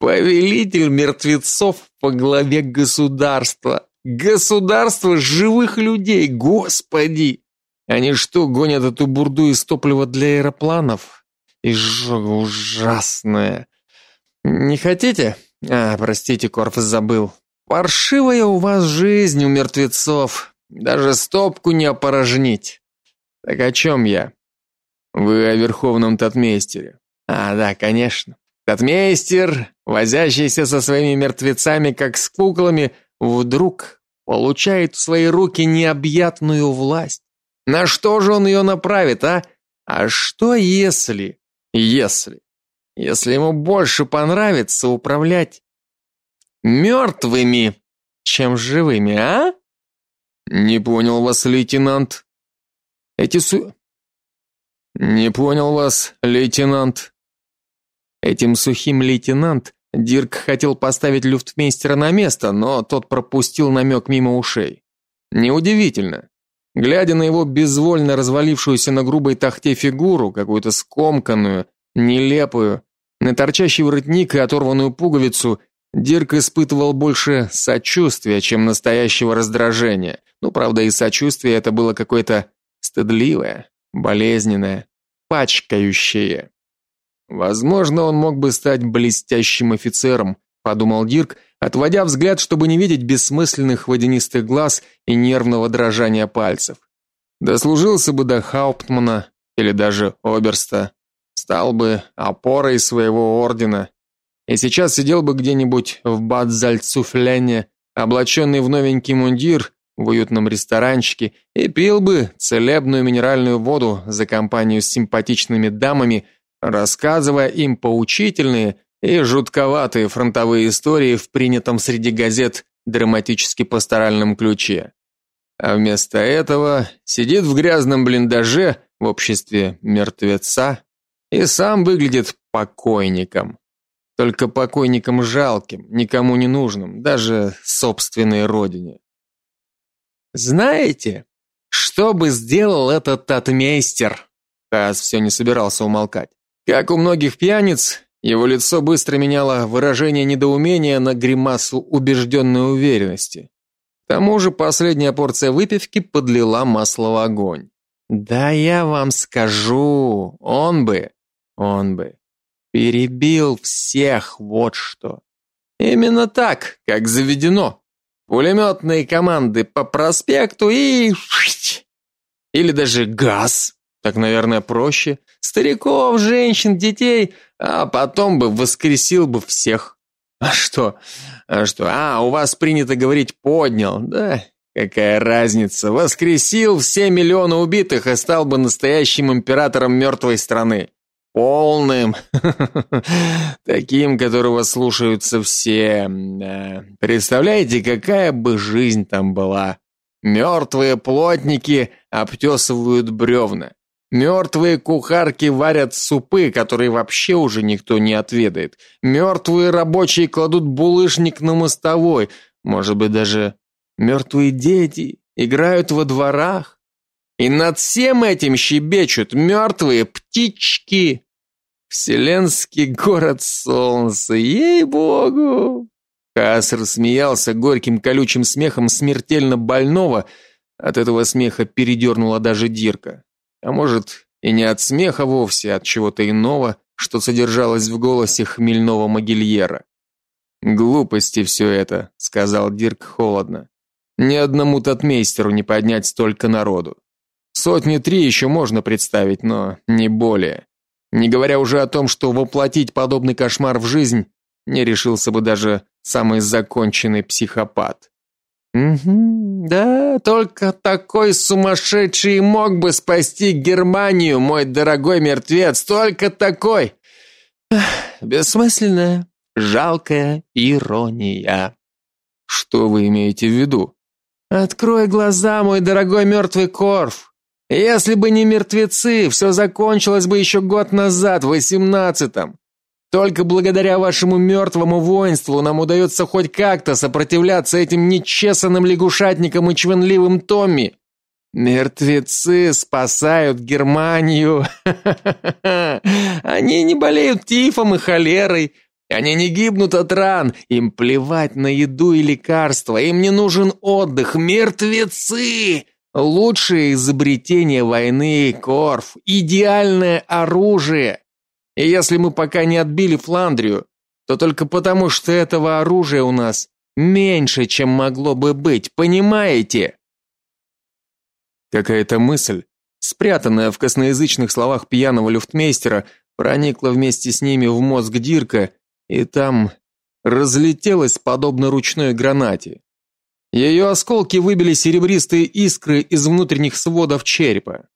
Повелитель мертвецов по главе государства. Государство живых людей, господи! Они что, гонят эту бурду из топлива для аэропланов? Изжога ужасная. Не хотите? А, простите, Корф забыл. Паршивая у вас жизнь у мертвецов. Даже стопку не опорожнить. Так о чем я? Вы о верховном татмейстере. А, да, конечно. Татмейстер, возящийся со своими мертвецами как с куклами, вдруг получает в свои руки необъятную власть. На что же он ее направит, а? А что если, если, если ему больше понравится управлять мертвыми, чем живыми, а? Не понял вас, лейтенант. Эти су... Не понял вас, лейтенант. Этим сухим лейтенант Дирк хотел поставить люфтмейстера на место, но тот пропустил намек мимо ушей. Неудивительно. Глядя на его безвольно развалившуюся на грубой тахте фигуру, какую-то скомканную, нелепую, на торчащий воротник и оторванную пуговицу, Дирк испытывал больше сочувствия, чем настоящего раздражения. Ну, правда, и сочувствие это было какое-то стыдливое, болезненное, пачкающее. Возможно, он мог бы стать блестящим офицером, подумал Дирк, отводя взгляд, чтобы не видеть бессмысленных водянистых глаз и нервного дрожания пальцев. Дослужился бы до хауптмана или даже оберста, стал бы опорой своего ордена. И сейчас сидел бы где-нибудь в Бад-Зальцуфлене, облаченный в новенький мундир в уютном ресторанчике и пил бы целебную минеральную воду за компанию с симпатичными дамами, рассказывая им поучительные и жутковатые фронтовые истории в принятом среди газет драматически-пасторальном ключе. А вместо этого сидит в грязном блиндаже в обществе мертвеца и сам выглядит покойником. Только покойником жалким, никому не нужным, даже собственной родине. Знаете, что бы сделал этот татмейстер? Каз все не собирался умолкать. Как у многих пьяниц, его лицо быстро меняло выражение недоумения на гримасу убежденной уверенности. К тому же последняя порция выпивки подлила масло в огонь. Да я вам скажу, он бы, он бы перебил всех, вот что. Именно так, как заведено. Пулеметные команды по проспекту и или даже газ. Так, наверное, проще. Стариков, женщин, детей, а потом бы воскресил бы всех. А что? А что? А, у вас принято говорить поднял. Да, какая разница? Воскресил все миллионы убитых и стал бы настоящим императором мертвой страны. Полным. Таким, которого слушаются все. Представляете, какая бы жизнь там была? Мертвые плотники обтесывают бревна. Мертвые кухарки варят супы, которые вообще уже никто не отведает. Мертвые рабочие кладут булыжник на мостовой. Может быть, даже мертвые дети играют во дворах. И над всем этим щебечут мертвые птички. Вселенский город солнца, ей-богу! Кас рассмеялся горьким колючим смехом смертельно больного. От этого смеха передернула даже Дирка. А может, и не от смеха вовсе, а от чего-то иного, что содержалось в голосе хмельного могильера. Глупости все это, сказал Дирк холодно. Ни одному татмейстеру не поднять столько народу. Сотни три еще можно представить, но не более. Не говоря уже о том, что воплотить подобный кошмар в жизнь не решился бы даже самый законченный психопат. Угу, да, только такой сумасшедший мог бы спасти Германию, мой дорогой мертвец, только такой. бессмысленная, жалкая ирония. Что вы имеете в виду? Открой глаза, мой дорогой мертвый Корф. Если бы не мертвецы, все закончилось бы еще год назад, в восемнадцатом. Только благодаря вашему мертвому воинству нам удается хоть как-то сопротивляться этим нечесанным лягушатникам и чванливым Томми. Мертвецы спасают Германию. Они не болеют тифом и холерой. Они не гибнут от ран. Им плевать на еду и лекарства. Им не нужен отдых. Мертвецы! Лучшее изобретение войны, Корф. Идеальное оружие. И если мы пока не отбили Фландрию, то только потому, что этого оружия у нас меньше, чем могло бы быть, понимаете? Какая-то мысль, спрятанная в косноязычных словах пьяного люфтмейстера, проникла вместе с ними в мозг Дирка, и там разлетелась подобно ручной гранате. Ее осколки выбили серебристые искры из внутренних сводов черепа.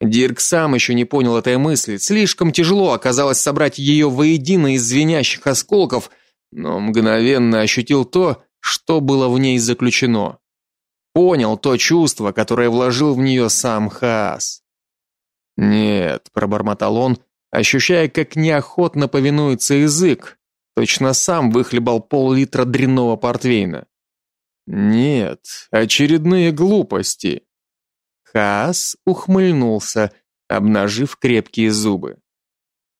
Дирк сам еще не понял этой мысли. Слишком тяжело оказалось собрать ее воедино из звенящих осколков, но мгновенно ощутил то, что было в ней заключено. Понял то чувство, которое вложил в нее сам Хаас. "Нет", пробормотал он, ощущая, как неохотно повинуется язык. Точно сам выхлебал пол-литра дрянного портвейна. Нет, очередные глупости. Хаас ухмыльнулся, обнажив крепкие зубы.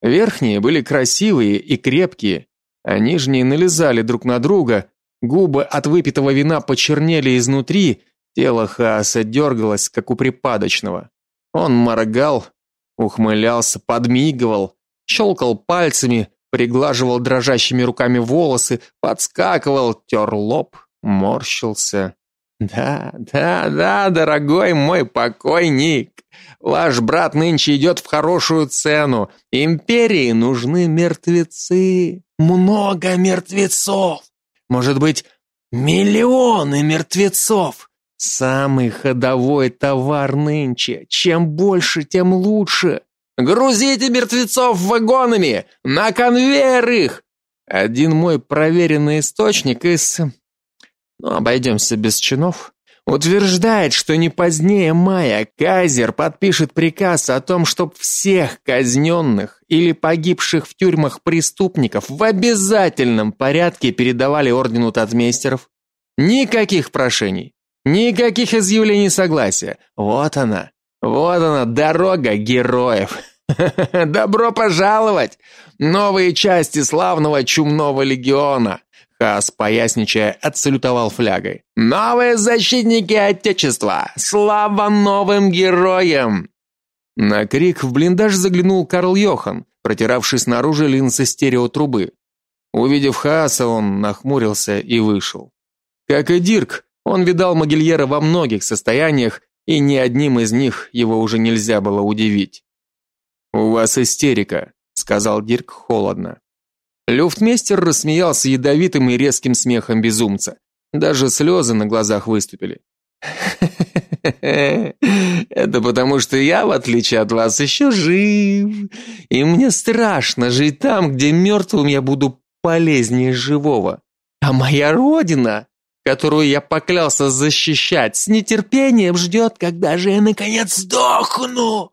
Верхние были красивые и крепкие, а нижние налезали друг на друга, губы от выпитого вина почернели изнутри, тело Хааса дергалось, как у припадочного. Он моргал, ухмылялся, подмигивал, щелкал пальцами, приглаживал дрожащими руками волосы, подскакивал, тер лоб, морщился. Да, да, да, дорогой мой покойник. Ваш брат нынче идет в хорошую цену. Империи нужны мертвецы. Много мертвецов. Может быть, миллионы мертвецов. Самый ходовой товар нынче. Чем больше, тем лучше. Грузите мертвецов вагонами, на конвейер их. Один мой проверенный источник из ну, обойдемся без чинов, утверждает, что не позднее мая кайзер подпишет приказ о том, чтобы всех казненных или погибших в тюрьмах преступников в обязательном порядке передавали ордену татмейстеров. Никаких прошений, никаких изъявлений согласия. Вот она, вот она дорога героев. Добро пожаловать! Новые части славного чумного легиона. Хас, поясничая, отсалютовал флягой. «Новые защитники Отечества! Слава новым героям!» На крик в блиндаж заглянул Карл Йохан, протиравший снаружи линзы стереотрубы. Увидев Хааса, он нахмурился и вышел. Как и Дирк, он видал Могильера во многих состояниях, и ни одним из них его уже нельзя было удивить. «У вас истерика», — сказал Дирк холодно. Люфтмейстер рассмеялся ядовитым и резким смехом безумца. Даже слезы на глазах выступили. Это потому, что я, в отличие от вас, еще жив. И мне страшно жить там, где мертвым я буду полезнее живого. А моя родина, которую я поклялся защищать, с нетерпением ждет, когда же я наконец сдохну.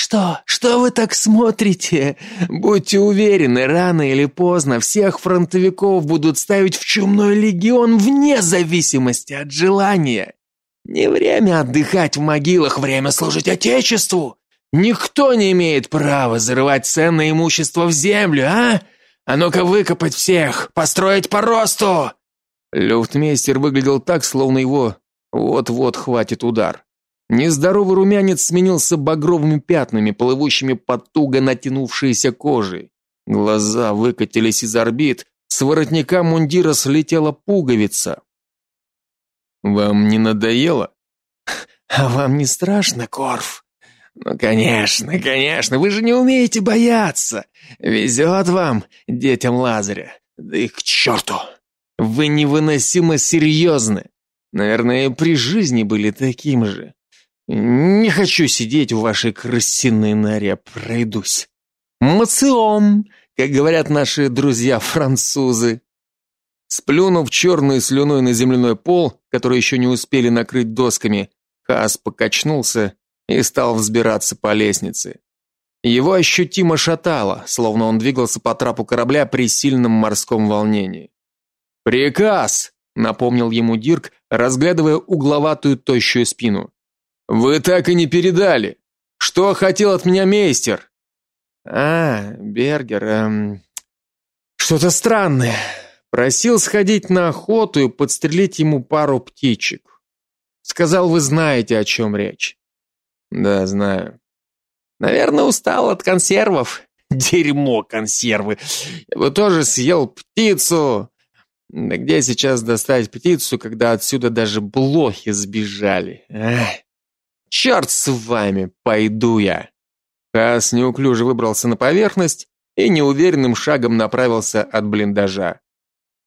«Что? Что вы так смотрите? Будьте уверены, рано или поздно всех фронтовиков будут ставить в чумной легион вне зависимости от желания. Не время отдыхать в могилах, время служить Отечеству. Никто не имеет права зарывать ценное имущество в землю, а? А ну-ка выкопать всех, построить по росту!» Люфтмейстер выглядел так, словно его вот-вот хватит удар. Нездоровый румянец сменился багровыми пятнами, плывущими под туго натянувшейся кожей. Глаза выкатились из орбит, с воротника мундира слетела пуговица. Вам не надоело? А вам не страшно, Корф? Ну, конечно, конечно, вы же не умеете бояться. Везет вам, детям Лазаря. Да и к черту! Вы невыносимо серьезны. Наверное, при жизни были таким же. Не хочу сидеть в вашей крысиной норе, пройдусь. Мациом, как говорят наши друзья-французы. Сплюнув черной слюной на земляной пол, который еще не успели накрыть досками, Хас покачнулся и стал взбираться по лестнице. Его ощутимо шатало, словно он двигался по трапу корабля при сильном морском волнении. «Приказ!» — напомнил ему Дирк, разглядывая угловатую тощую спину. Вы так и не передали. Что хотел от меня мейстер? А, Бергер, эм, что-то странное. Просил сходить на охоту и подстрелить ему пару птичек. Сказал, вы знаете, о чем речь. Да, знаю. Наверное, устал от консервов. Дерьмо консервы. Я бы тоже съел птицу. Да где сейчас достать птицу, когда отсюда даже блохи сбежали? Эх. Черт с вами, пойду я. Хас неуклюже выбрался на поверхность и неуверенным шагом направился от блиндажа.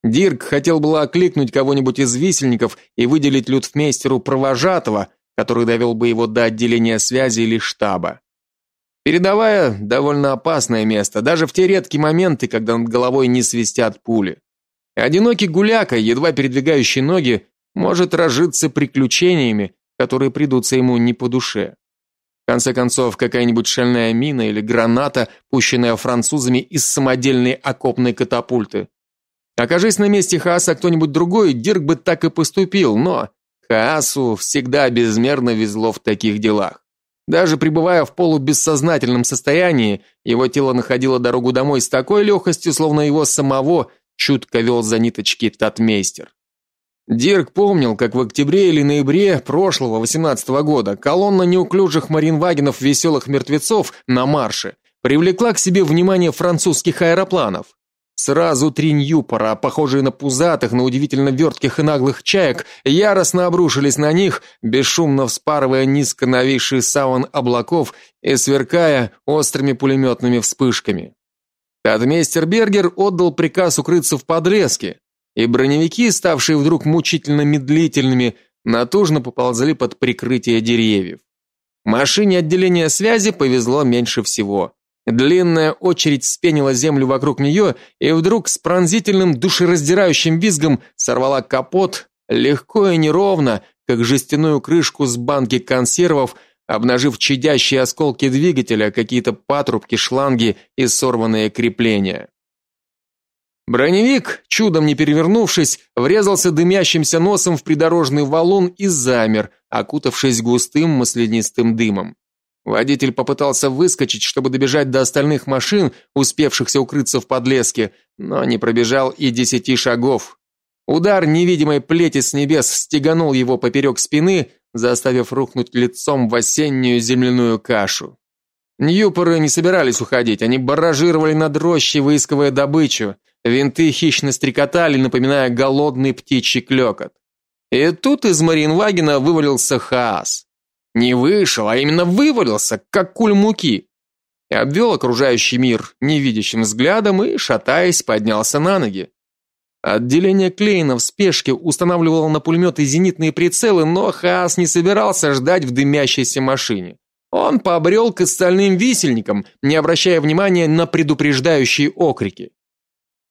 Дирк хотел было окликнуть кого-нибудь из висельников и выделить лютфмейстеру провожатого, который довел бы его до отделения связи или штаба. Передовая довольно опасное место, даже в те редкие моменты, когда над головой не свистят пули. Одинокий гуляка, едва передвигающий ноги, может разжиться приключениями, которые придутся ему не по душе. В конце концов, какая-нибудь шальная мина или граната, пущенная французами из самодельной окопной катапульты. Окажись на месте Хааса кто-нибудь другой, Дирк бы так и поступил, но Хаасу всегда безмерно везло в таких делах. Даже пребывая в полубессознательном состоянии, его тело находило дорогу домой с такой легкостью, словно его самого чутко вел за ниточки татмейстер. Дирк помнил, как в октябре или ноябре прошлого 18 -го года колонна неуклюжих маринвагенов веселых мертвецов на марше привлекла к себе внимание французских аэропланов. Сразу три ньюпора, похожие на пузатых, но удивительно вертких и наглых чаек, яростно обрушились на них, бесшумно вспарывая низко нависший саун облаков и сверкая острыми пулеметными вспышками. Кадмейстер Бергер отдал приказ укрыться в подлеске, и броневики, ставшие вдруг мучительно медлительными, натужно поползли под прикрытие деревьев. Машине отделения связи повезло меньше всего. Длинная очередь спенила землю вокруг нее и вдруг с пронзительным душераздирающим визгом сорвала капот легко и неровно, как жестяную крышку с банки консервов, обнажив чадящие осколки двигателя, какие-то патрубки, шланги и сорванные крепления. Броневик, чудом не перевернувшись, врезался дымящимся носом в придорожный валун и замер, окутавшись густым маслянистым дымом. Водитель попытался выскочить, чтобы добежать до остальных машин, успевшихся укрыться в подлеске, но не пробежал и десяти шагов. Удар невидимой плети с небес стеганул его поперек спины, заставив рухнуть лицом в осеннюю земляную кашу. Ньюпоры не собирались уходить, они баражировали над рощей, выискивая добычу. Винты хищно стрекотали, напоминая голодный птичий клёкот. И тут из Маринвагена вывалился Хаас. Не вышел, а именно вывалился, как куль муки. И обвел окружающий мир невидящим взглядом и, шатаясь, поднялся на ноги. Отделение Клейна в спешке устанавливало на пулеметы зенитные прицелы, но Хаас не собирался ждать в дымящейся машине. Он побрел к остальным висельникам, не обращая внимания на предупреждающие окрики.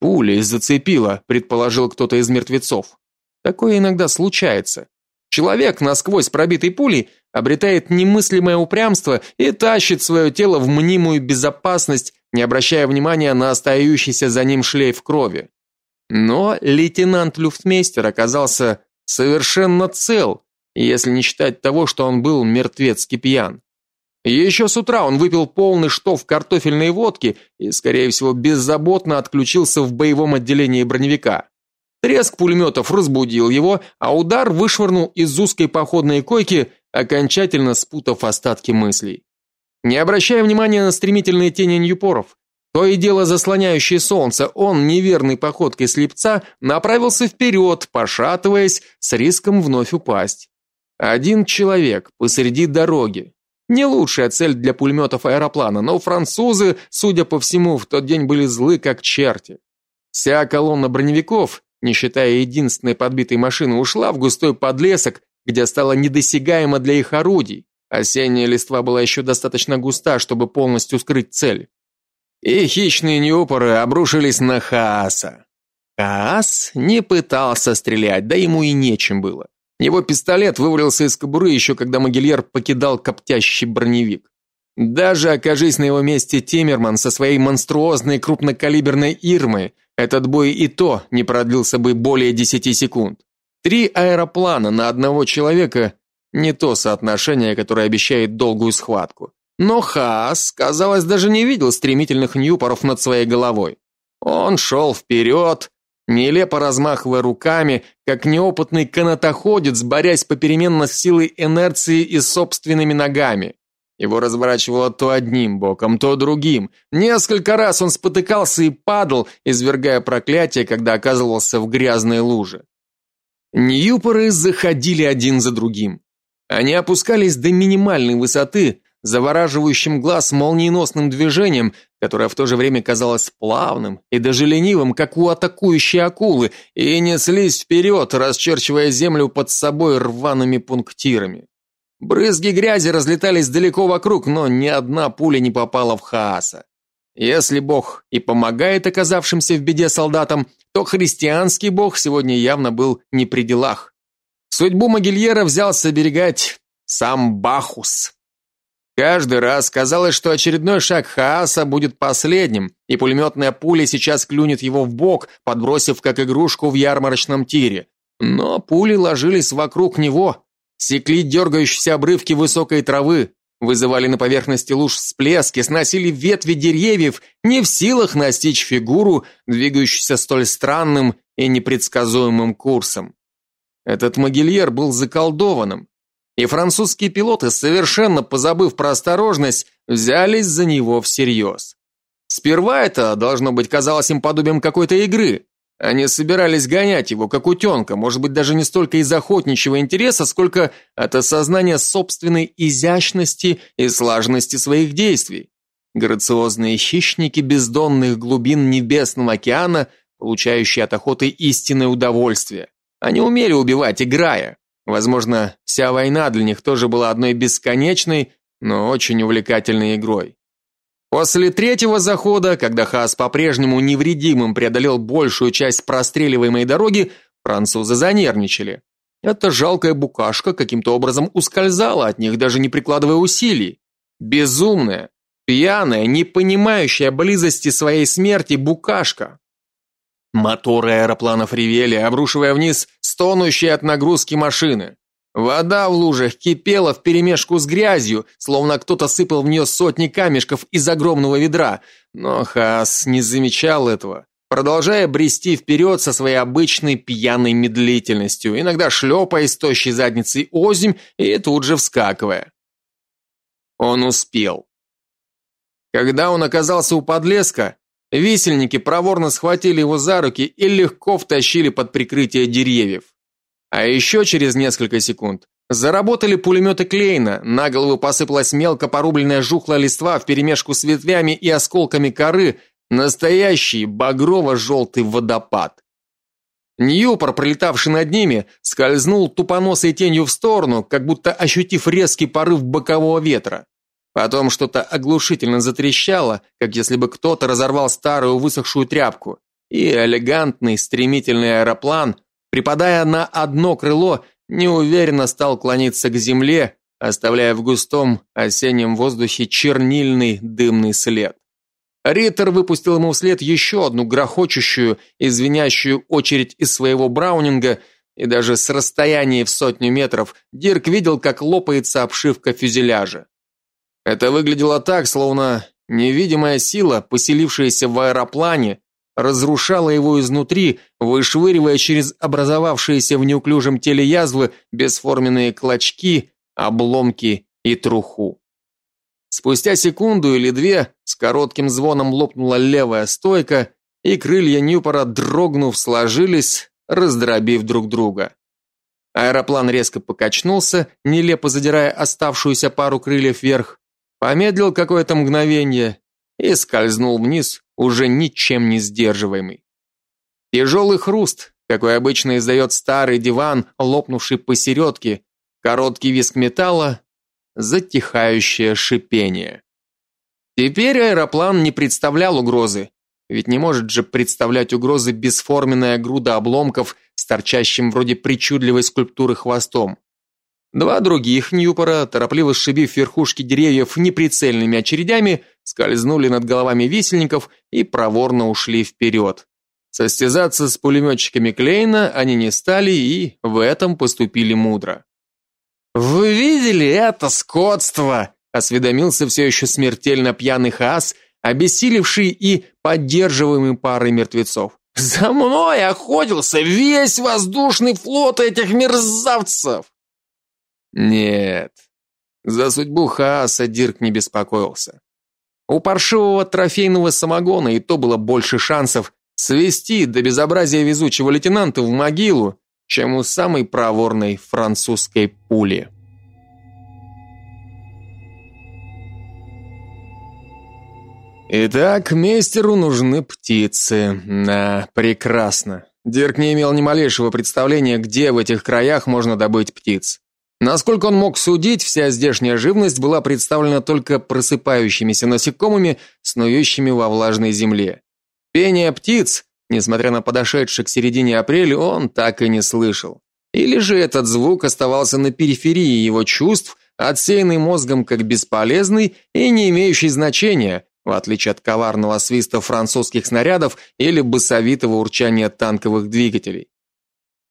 Пуля зацепила, предположил кто-то из мертвецов. Такое иногда случается. Человек, насквозь пробитый пулей, обретает немыслимое упрямство и тащит свое тело в мнимую безопасность, не обращая внимания на остающийся за ним шлейф крови. Но лейтенант Люфтмейстер оказался совершенно цел, если не считать того, что он был мертвецки пьян. Еще с утра он выпил полный штоф картофельной водки и, скорее всего, беззаботно отключился в боевом отделении броневика. Треск пулеметов разбудил его, а удар вышвырнул из узкой походной койки, окончательно спутав остатки мыслей. Не обращая внимания на стремительные тени ньюпоров, то и дело заслоняющее солнце, он неверной походкой слепца направился вперед, пошатываясь, с риском вновь упасть. Один человек посреди дороги, не лучшая цель для пулеметов аэроплана, но французы, судя по всему, в тот день были злы как черти. Вся колонна броневиков, не считая единственной подбитой машины, ушла в густой подлесок, где стало недосягаемо для их орудий. Осенняя листва была еще достаточно густа, чтобы полностью скрыть цель. И хищные неопоры обрушились на Хааса. Хаас не пытался стрелять, да ему и нечем было. Его пистолет вывалился из кобуры еще когда Могильер покидал коптящий броневик. Даже окажись на его месте Тиммерман со своей монструозной крупнокалиберной Ирмой, этот бой и то не продлился бы более 10 секунд. Три аэроплана на одного человека не то соотношение, которое обещает долгую схватку. Но Хаас, казалось, даже не видел стремительных ньюпоров над своей головой. Он шел вперед, нелепо размахивая руками, как неопытный канатоходец, борясь попеременно с силой инерции и собственными ногами. Его разворачивало то одним боком, то другим. Несколько раз он спотыкался и падал, извергая проклятие, когда оказывался в грязной луже. Ньюпоры заходили один за другим. Они опускались до минимальной высоты, завораживающим глаз молниеносным движением, которое в то же время казалось плавным и даже ленивым, как у атакующей акулы, и неслись вперед, расчерчивая землю под собой рваными пунктирами. Брызги грязи разлетались далеко вокруг, но ни одна пуля не попала в Хааса. Если Бог и помогает оказавшимся в беде солдатам, то христианский Бог сегодня явно был не при делах. Судьбу Могильера взялся оберегать сам Бахус. Каждый раз казалось, что очередной шаг Хааса будет последним, и пулеметная пуля сейчас клюнет его в бок, подбросив как игрушку в ярмарочном тире. Но пули ложились вокруг него, секли дергающиеся обрывки высокой травы, вызывали на поверхности луж всплески, сносили ветви деревьев, не в силах настичь фигуру, двигающуюся столь странным и непредсказуемым курсом. Этот могильер был заколдованным, и французские пилоты, совершенно позабыв про осторожность, взялись за него всерьез. Сперва это, должно быть, казалось им подобием какой-то игры. Они собирались гонять его, как утенка, может быть, даже не столько из охотничьего интереса, сколько от осознания собственной изящности и слаженности своих действий. Грациозные хищники бездонных глубин небесного океана, получающие от охоты истинное удовольствие. Они умели убивать, играя. Возможно, вся война для них тоже была одной бесконечной, но очень увлекательной игрой. После третьего захода, когда Хас по-прежнему невредимым преодолел большую часть простреливаемой дороги, французы занервничали. Эта жалкая букашка каким-то образом ускользала от них, даже не прикладывая усилий. Безумная, пьяная, не понимающая близости своей смерти букашка. Моторы аэропланов ревели, обрушивая вниз стонущие от нагрузки машины. Вода в лужах кипела вперемешку с грязью, словно кто-то сыпал в нее сотни камешков из огромного ведра, но Хас не замечал этого, продолжая брести вперед со своей обычной пьяной медлительностью, иногда шлепая с тощей задницей озимь и тут же вскакивая. Он успел. Когда он оказался у подлеска, Висельники проворно схватили его за руки и легко втащили под прикрытие деревьев. А еще через несколько секунд заработали пулеметы Клейна, на голову посыпалась мелко порубленная жухлая листва вперемешку с ветвями и осколками коры, настоящий багрово-желтый водопад. Ньюпор, пролетавший над ними, скользнул тупоносой тенью в сторону, как будто ощутив резкий порыв бокового ветра. Потом что-то оглушительно затрещало, как если бы кто-то разорвал старую высохшую тряпку, и элегантный стремительный аэроплан, припадая на одно крыло, неуверенно стал клониться к земле, оставляя в густом осеннем воздухе чернильный дымный след. Риттер выпустил ему вслед еще одну грохочущую и звенящую очередь из своего браунинга, и даже с расстояния в сотню метров Дирк видел, как лопается обшивка фюзеляжа. Это выглядело так, словно невидимая сила, поселившаяся в аэроплане, разрушала его изнутри, вышвыривая через образовавшиеся в неуклюжем теле язвы бесформенные клочки, обломки и труху. Спустя секунду или две с коротким звоном лопнула левая стойка, и крылья Ньюпора, дрогнув, сложились, раздробив друг друга. Аэроплан резко покачнулся, нелепо задирая оставшуюся пару крыльев вверх, Помедлил какое-то мгновение и скользнул вниз, уже ничем не сдерживаемый. Тяжелый хруст, какой обычно издает старый диван, лопнувший посередке, короткий визг металла, затихающее шипение. Теперь аэроплан не представлял угрозы, ведь не может же представлять угрозы бесформенная груда обломков с торчащим вроде причудливой скульптуры хвостом. Два других Ньюпора, торопливо сшибив верхушки деревьев неприцельными очередями, скользнули над головами висельников и проворно ушли вперед. Состязаться с пулеметчиками Клейна они не стали и в этом поступили мудро. Вы видели это скотство? осведомился все еще смертельно пьяный Хаас, обессилевший и поддерживаемый парой мертвецов. За мной охотился весь воздушный флот этих мерзавцев. Нет. За судьбу Хааса Дирк не беспокоился. У паршивого трофейного самогона и то было больше шансов свести до безобразия везучего лейтенанта в могилу, чем у самой проворной французской пули. Итак, мейстеру нужны птицы. Да, прекрасно. Дирк не имел ни малейшего представления, где в этих краях можно добыть птиц. Насколько он мог судить, вся здешняя живность была представлена только просыпающимися насекомыми, снующими во влажной земле. Пение птиц, несмотря на подошедший к середине апреля, он так и не слышал. Или же этот звук оставался на периферии его чувств, отсеянный мозгом как бесполезный и не имеющий значения, в отличие от коварного свиста французских снарядов или басовитого урчания танковых двигателей.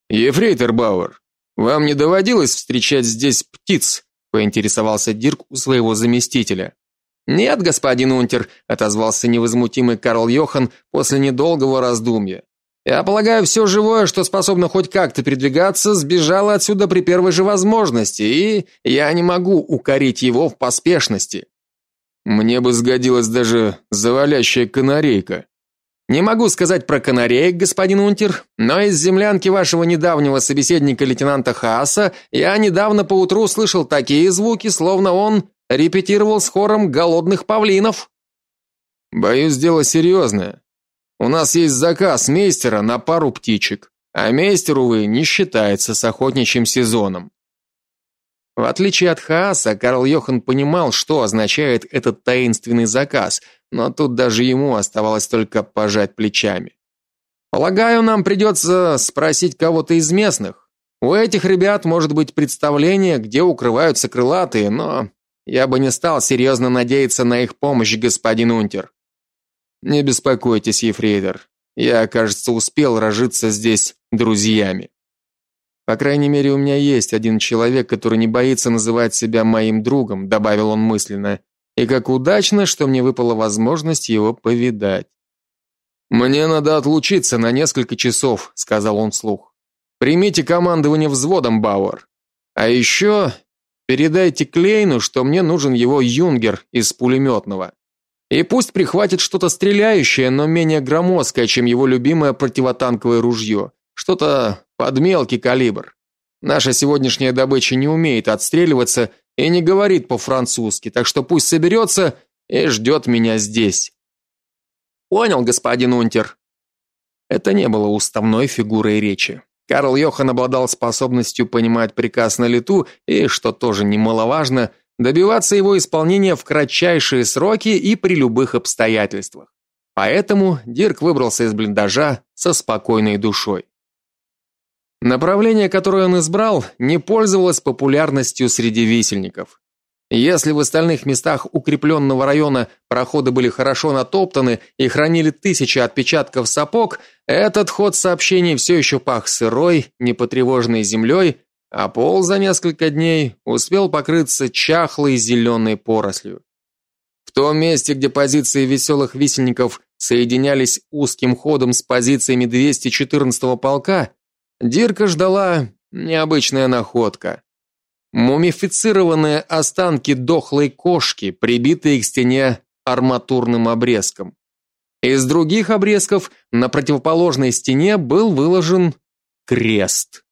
Ефрейтор Бауэр, вам не доводилось встречать здесь птиц? поинтересовался Дирк у своего заместителя. Нет, господин Унтер, отозвался невозмутимый Карл Йохан после недолгого раздумья. Я полагаю, все живое, что способно хоть как-то передвигаться, сбежало отсюда при первой же возможности, и я не могу укорить его в поспешности. Мне бы сгодилась даже завалящая канарейка. Не могу сказать про канареек, господин Унтер, но из землянки вашего недавнего собеседника лейтенанта Хааса я недавно поутру слышал такие звуки, словно он репетировал с хором голодных павлинов. Боюсь, дело серьезное. У нас есть заказ мейстера на пару птичек, а мейстер увы не считается с охотничьим сезоном. В отличие от Хааса, Карл Йохан понимал, что означает этот таинственный заказ, но тут даже ему оставалось только пожать плечами. Полагаю, нам придется спросить кого-то из местных. У этих ребят может быть представление, где укрываются крылатые, но я бы не стал серьезно надеяться на их помощь, господин Унтер. Не беспокойтесь, ефрейтор. Я, кажется, успел разжиться здесь друзьями. По крайней мере, у меня есть один человек, который не боится называть себя моим другом, добавил он мысленно. И как удачно, что мне выпала возможность его повидать. Мне надо отлучиться на несколько часов, сказал он вслух. Примите командование взводом, Бауэр. А еще передайте Клейну, что мне нужен его юнгер из пулеметного. И пусть прихватит что-то стреляющее, но менее громоздкое, чем его любимое противотанковое ружье. Что-то под мелкий калибр. Наша сегодняшняя добыча не умеет отстреливаться и не говорит по-французски, так что пусть соберется и ждет меня здесь. Понял, господин Унтер. Это не было уставной фигурой речи. Карл Йохан обладал способностью понимать приказ на лету и, что тоже немаловажно, добиваться его исполнения в кратчайшие сроки и при любых обстоятельствах. Поэтому Дирк выбрался из блиндажа со спокойной душой. Направление, которое он избрал, не пользовалось популярностью среди висельников. Если в остальных местах укрепленного района проходы были хорошо натоптаны и хранили тысячи отпечатков сапог, этот ход сообщений все еще пах сырой, непотревоженной землей, а пол за несколько дней успел покрыться чахлой зеленой порослью. В том месте, где позиции веселых висельников соединялись узким ходом с позициями 214-го полка, Дирка ждала необычная находка. Мумифицированные останки дохлой кошки, прибитые к стене арматурным обрезком. Из других обрезков на противоположной стене был выложен крест.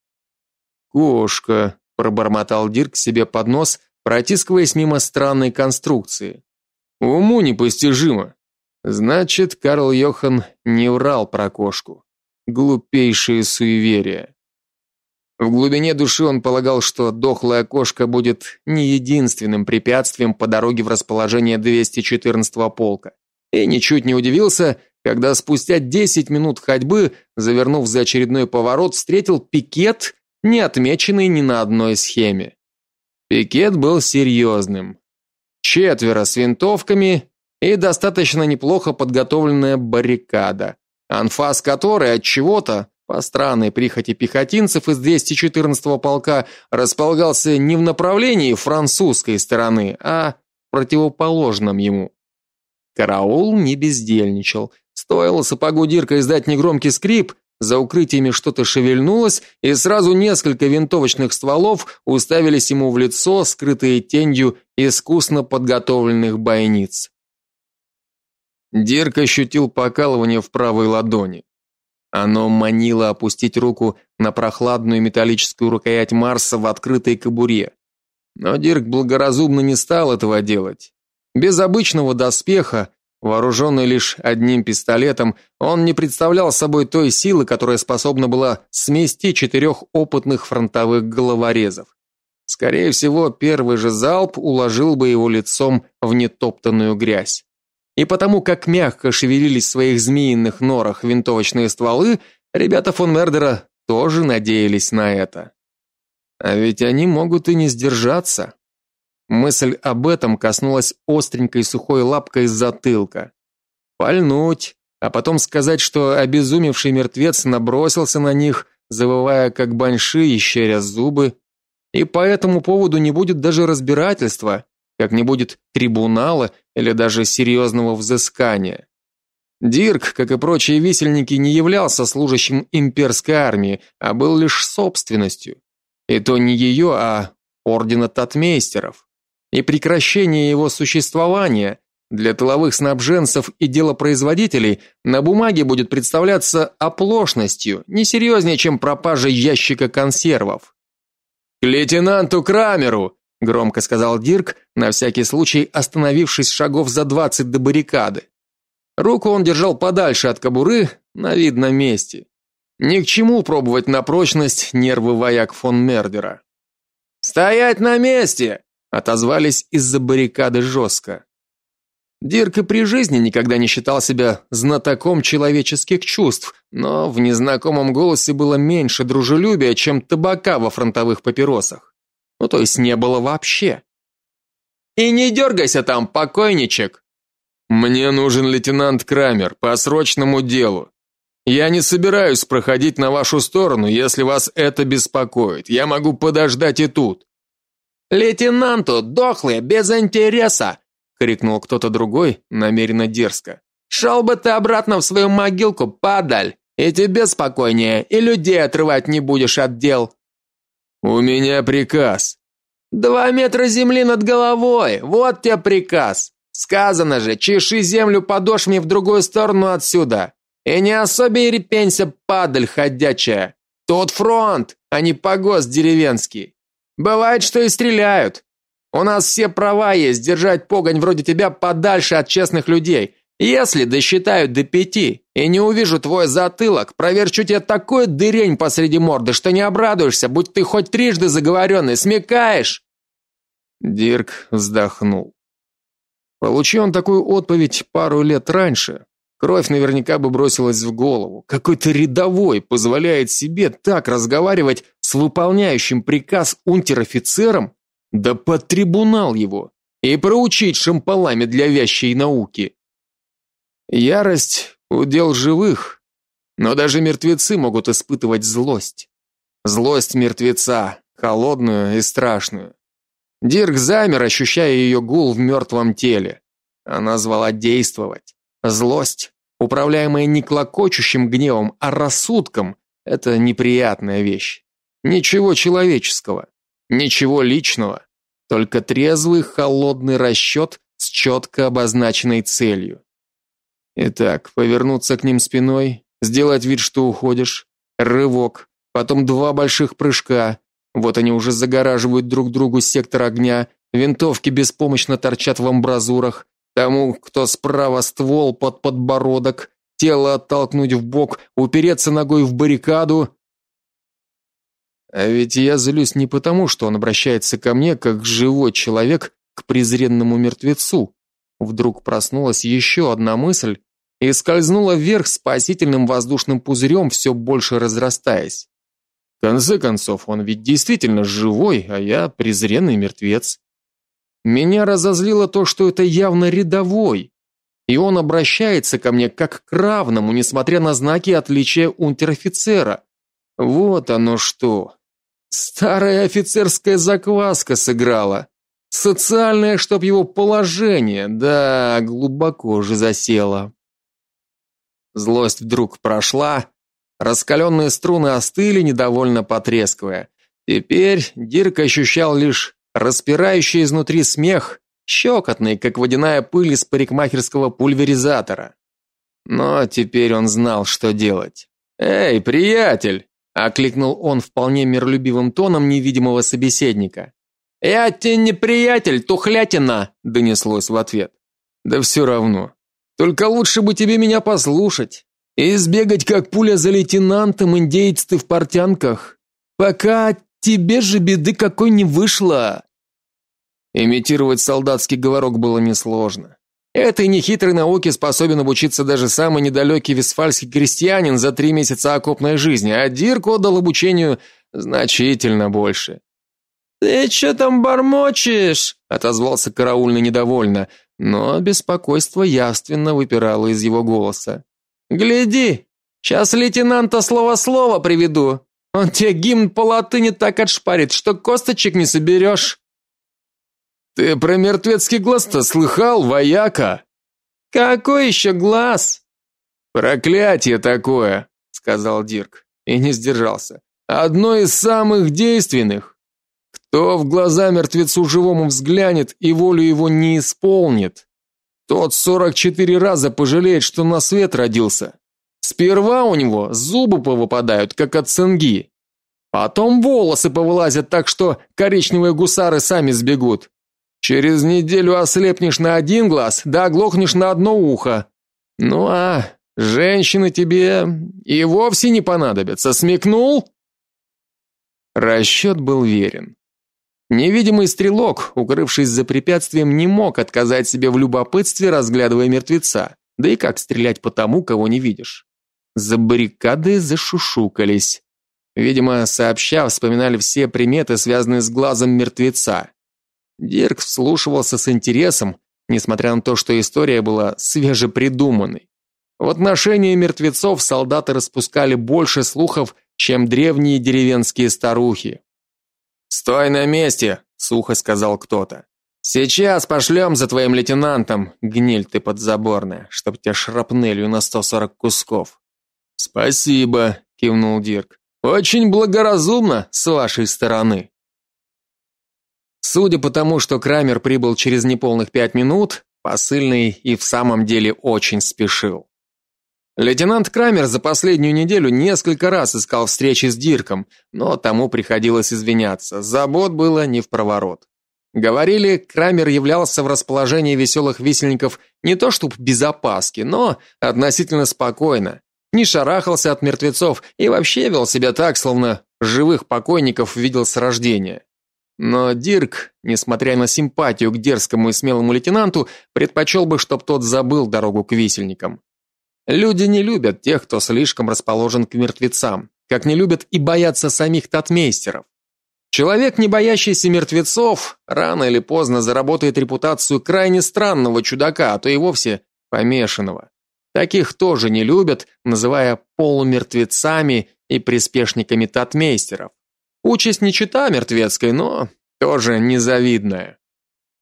Кошка, пробормотал Дирк себе под нос, протискиваясь мимо странной конструкции. Уму непостижимо. Значит, Карл Йохан не врал про кошку. Глупейшие суеверия. В глубине души он полагал, что дохлая кошка будет не единственным препятствием по дороге в расположение 214-го полка. И ничуть не удивился, когда спустя 10 минут ходьбы, завернув за очередной поворот, встретил пикет, не отмеченный ни на одной схеме. Пикет был серьезным. Четверо с винтовками и достаточно неплохо подготовленная баррикада анфас которой от чего-то по странной прихоти пехотинцев из 214-го полка располагался не в направлении французской стороны, а противоположном ему. Караул не бездельничал. Стоило сапогу Дирка издать негромкий скрип, за укрытиями что-то шевельнулось, и сразу несколько винтовочных стволов уставились ему в лицо, скрытые тенью искусно подготовленных бойниц. Дирк ощутил покалывание в правой ладони. Оно манило опустить руку на прохладную металлическую рукоять Марса в открытой кобуре. Но Дирк благоразумно не стал этого делать. Без обычного доспеха, вооруженный лишь одним пистолетом, он не представлял собой той силы, которая способна была смести четырех опытных фронтовых головорезов. Скорее всего, первый же залп уложил бы его лицом в нетоптанную грязь и потому как мягко шевелились в своих змеиных норах винтовочные стволы, ребята фон Мердера тоже надеялись на это. А ведь они могут и не сдержаться. Мысль об этом коснулась остренькой сухой лапкой затылка. Пальнуть, а потом сказать, что обезумевший мертвец набросился на них, завывая как баньши и щеря зубы, и по этому поводу не будет даже разбирательства, как не будет трибунала или даже серьезного взыскания. Дирк, как и прочие висельники, не являлся служащим имперской армии, а был лишь собственностью. И то не ее, а ордена татмейстеров и прекращение его существования для тыловых снабженцев и делопроизводителей на бумаге будет представляться оплошностью, не серьезнее, чем пропажа ящика консервов. К лейтенанту Крамеру, громко сказал Дирк, на всякий случай остановившись шагов за двадцать до баррикады. Руку он держал подальше от кобуры, на видном месте. Ни к чему пробовать на прочность нервы вояк фон Мердера. Стоять на месте, отозвались из-за баррикады жестко. Дирк и при жизни никогда не считал себя знатоком человеческих чувств, но в незнакомом голосе было меньше дружелюбия, чем табака во фронтовых папиросах. Ну, то есть не было вообще. И не дергайся там, покойничек. Мне нужен лейтенант Крамер по срочному делу. Я не собираюсь проходить на вашу сторону, если вас это беспокоит. Я могу подождать и тут. Лейтенанту дохлые без интереса, крикнул кто-то другой, намеренно дерзко. Шел бы ты обратно в свою могилку, падаль, и тебе спокойнее, и людей отрывать не будешь от дел. У меня приказ. Два метра земли над головой. Вот тебе приказ. Сказано же, чеши землю подошвами в другую сторону отсюда. И не особо и репенься, падаль ходячая. Тут фронт, а не погост деревенский. Бывает, что и стреляют. У нас все права есть держать погонь вроде тебя подальше от честных людей. Если досчитают до пяти и не увижу твой затылок, проверчу тебе такой дырень посреди морды, что не обрадуешься, будь ты хоть трижды заговоренный, смекаешь?» Дирк вздохнул. Получи он такую отповедь пару лет раньше, кровь наверняка бы бросилась в голову. Какой-то рядовой позволяет себе так разговаривать с выполняющим приказ унтер-офицером? Да под трибунал его и проучить шампалами для вящей науки. Ярость удел живых, но даже мертвецы могут испытывать злость. Злость мертвеца, холодную и страшную. Дирк замер, ощущая ее гул в мертвом теле. Она звала действовать. Злость, управляемая не клокочущим гневом, а рассудком, это неприятная вещь. Ничего человеческого, ничего личного, только трезвый холодный расчет с четко обозначенной целью. Итак, повернуться к ним спиной, сделать вид, что уходишь, рывок, потом два больших прыжка. Вот они уже загораживают друг другу сектор огня, винтовки беспомощно торчат в амбразурах. Тому, кто справа ствол под подбородок, тело оттолкнуть в бок, упереться ногой в баррикаду. А ведь я злюсь не потому, что он обращается ко мне как живой человек к презренному мертвецу. Вдруг проснулась еще одна мысль, и скользнула вверх спасительным воздушным пузырем, все больше разрастаясь. В конце концов, он ведь действительно живой, а я презренный мертвец. Меня разозлило то, что это явно рядовой, и он обращается ко мне как к равному, несмотря на знаки отличия унтер-офицера. Вот оно что. Старая офицерская закваска сыграла. Социальное, чтоб его положение, да, глубоко же засело. Злость вдруг прошла, раскаленные струны остыли, недовольно потрескивая. Теперь Дирк ощущал лишь распирающий изнутри смех, щекотный, как водяная пыль из парикмахерского пульверизатора. Но теперь он знал, что делать. "Эй, приятель!" окликнул он вполне миролюбивым тоном невидимого собеседника. "Я тебе не приятель, тухлятина", донеслось в ответ. "Да все равно. Только лучше бы тебе меня послушать и сбегать как пуля за лейтенантом, индейец ты в портянках, пока тебе же беды какой не вышло. Имитировать солдатский говорок было несложно. Этой нехитрой науке способен обучиться даже самый недалекий вестфальский крестьянин за три месяца окопной жизни, а Дирк отдал обучению значительно больше. Ты что там бормочешь? отозвался караульный недовольно, но беспокойство явственно выпирало из его голоса. Гляди, сейчас лейтенанта слово-слово приведу. Он тебе гимн по латыни так отшпарит, что косточек не соберешь». Ты про мертвецкий глаз-то слыхал, вояка? Какой еще глаз? Проклятие такое, сказал Дирк и не сдержался. Одно из самых действенных. Кто в глаза мертвецу живому взглянет и волю его не исполнит, тот сорок четыре раза пожалеет, что на свет родился. Сперва у него зубы повыпадают, как от цинги. Потом волосы повылазят так, что коричневые гусары сами сбегут. Через неделю ослепнешь на один глаз, да оглохнешь на одно ухо. Ну а женщины тебе и вовсе не понадобятся, смекнул? Расчет был верен. Невидимый стрелок, укрывшись за препятствием, не мог отказать себе в любопытстве, разглядывая мертвеца. Да и как стрелять по тому, кого не видишь? За баррикады зашушукались. Видимо, сообща вспоминали все приметы, связанные с глазом мертвеца. Дирк вслушивался с интересом, несмотря на то, что история была свежепридуманной. В отношении мертвецов солдаты распускали больше слухов, чем древние деревенские старухи. "Стой на месте", сухо сказал кто-то. "Сейчас пошлем за твоим лейтенантом, гниль ты подзаборная, чтоб тебя шрапнелью на 140 кусков". "Спасибо", кивнул Дирк. "Очень благоразумно с вашей стороны". Судя по тому, что Крамер прибыл через неполных пять минут, посыльный и в самом деле очень спешил. Лейтенант Крамер за последнюю неделю несколько раз искал встречи с Дирком, но тому приходилось извиняться. Забот было не в проворот. Говорили, Крамер являлся в расположении веселых висельников не то чтобы без опаски, но относительно спокойно. Не шарахался от мертвецов и вообще вел себя так, словно живых покойников видел с рождения. Но Дирк, несмотря на симпатию к дерзкому и смелому лейтенанту, предпочел бы, чтоб тот забыл дорогу к висельникам. Люди не любят тех, кто слишком расположен к мертвецам, как не любят и боятся самих татмейстеров. Человек, не боящийся мертвецов, рано или поздно заработает репутацию крайне странного чудака, а то и вовсе помешанного. Таких тоже не любят, называя полумертвецами и приспешниками татмейстеров. Участь не чита мертвецкой, но тоже незавидная.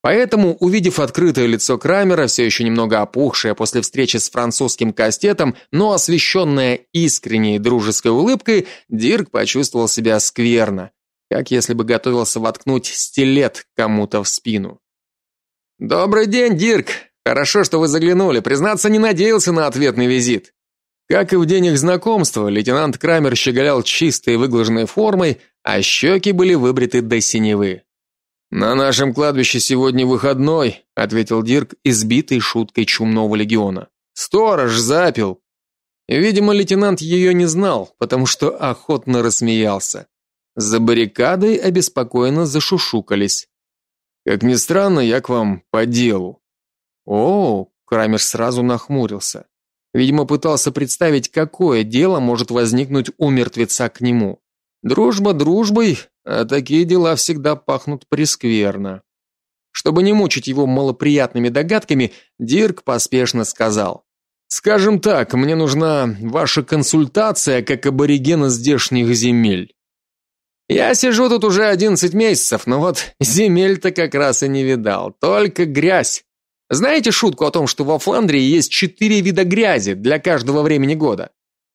Поэтому, увидев открытое лицо Крамера, все еще немного опухшее после встречи с французским кастетом, но освещенное искренней дружеской улыбкой, Дирк почувствовал себя скверно, как если бы готовился воткнуть стилет кому-то в спину. Добрый день, Дирк. Хорошо, что вы заглянули. Признаться, не надеялся на ответный визит. Как и в день их знакомства, лейтенант Крамер щеголял чистой выглаженной формой, а щеки были выбриты до синевы. На нашем кладбище сегодня выходной, ответил Дирк, избитый шуткой чумного легиона. Сторож запил. Видимо, лейтенант ее не знал, потому что охотно рассмеялся. За баррикадой обеспокоенно зашушукались. Как ни странно, я к вам по делу. О, Крамер сразу нахмурился. Видимо, пытался представить, какое дело может возникнуть у мертвеца к нему. Дружба дружбой, а такие дела всегда пахнут прескверно. Чтобы не мучить его малоприятными догадками, Дирк поспешно сказал: "Скажем так, мне нужна ваша консультация как аборигена здешних земель. Я сижу тут уже 11 месяцев, но вот земель-то как раз и не видал, только грязь. Знаете шутку о том, что во Фландрии есть четыре вида грязи для каждого времени года?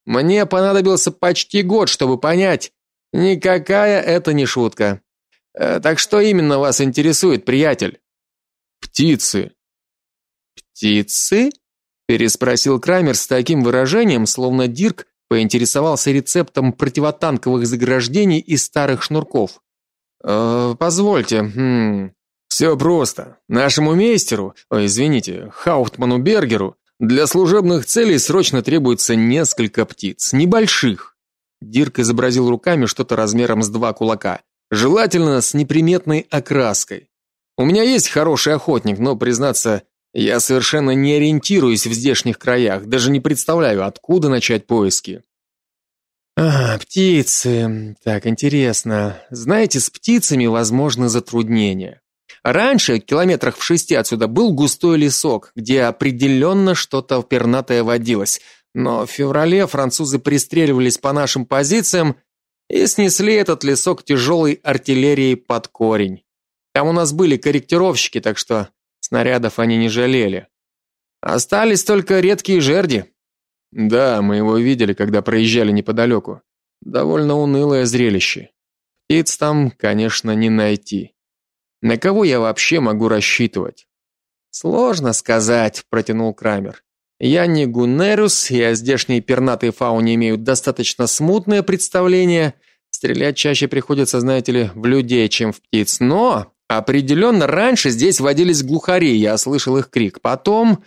Мне понадобился почти год, чтобы понять, никакая это не шутка. Э, так что именно вас интересует, приятель? Птицы. Птицы? переспросил Крамер с таким выражением, словно Дирк поинтересовался рецептом противотанковых заграждений из старых шнурков. Э, позвольте, хм, все просто. Нашему мейстеру, ой, извините, Хауптману Бергеру для служебных целей срочно требуется несколько птиц, небольших. Дирк изобразил руками что-то размером с два кулака, желательно с неприметной окраской. У меня есть хороший охотник, но признаться, я совершенно не ориентируюсь в здешних краях, даже не представляю, откуда начать поиски. А, птицы. Так, интересно. Знаете, с птицами возможны затруднения. Раньше, километрах в шести отсюда, был густой лесок, где определенно что-то пернатое водилось. Но в феврале французы пристреливались по нашим позициям и снесли этот лесок тяжелой артиллерией под корень. Там у нас были корректировщики, так что снарядов они не жалели. Остались только редкие жерди. Да, мы его видели, когда проезжали неподалеку. Довольно унылое зрелище. Птиц там, конечно, не найти. На кого я вообще могу рассчитывать? Сложно сказать, протянул Крамер. Я не гунерус, и о здешней пернатой фауне имею достаточно смутное представление. Стрелять чаще приходится, знаете ли, в людей, чем в птиц. Но определенно раньше здесь водились глухари, я слышал их крик. Потом...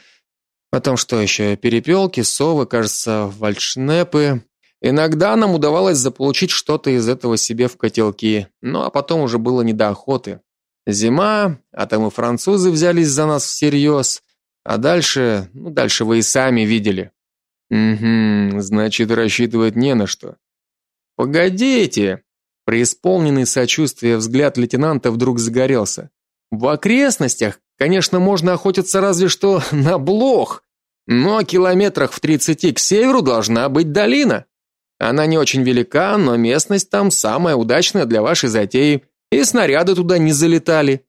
Потом что еще? Перепелки, совы, кажется, вальшнепы. Иногда нам удавалось заполучить что-то из этого себе в котелки. Ну а потом уже было не до охоты. Зима, а там и французы взялись за нас всерьез. А дальше, ну дальше вы и сами видели. Угу, значит, рассчитывать не на что. Погодите. Преисполненный сочувствия взгляд лейтенанта вдруг загорелся. В окрестностях, конечно, можно охотиться разве что на блох, но километрах в тридцати к северу должна быть долина. Она не очень велика, но местность там самая удачная для вашей затеи, и снаряды туда не залетали.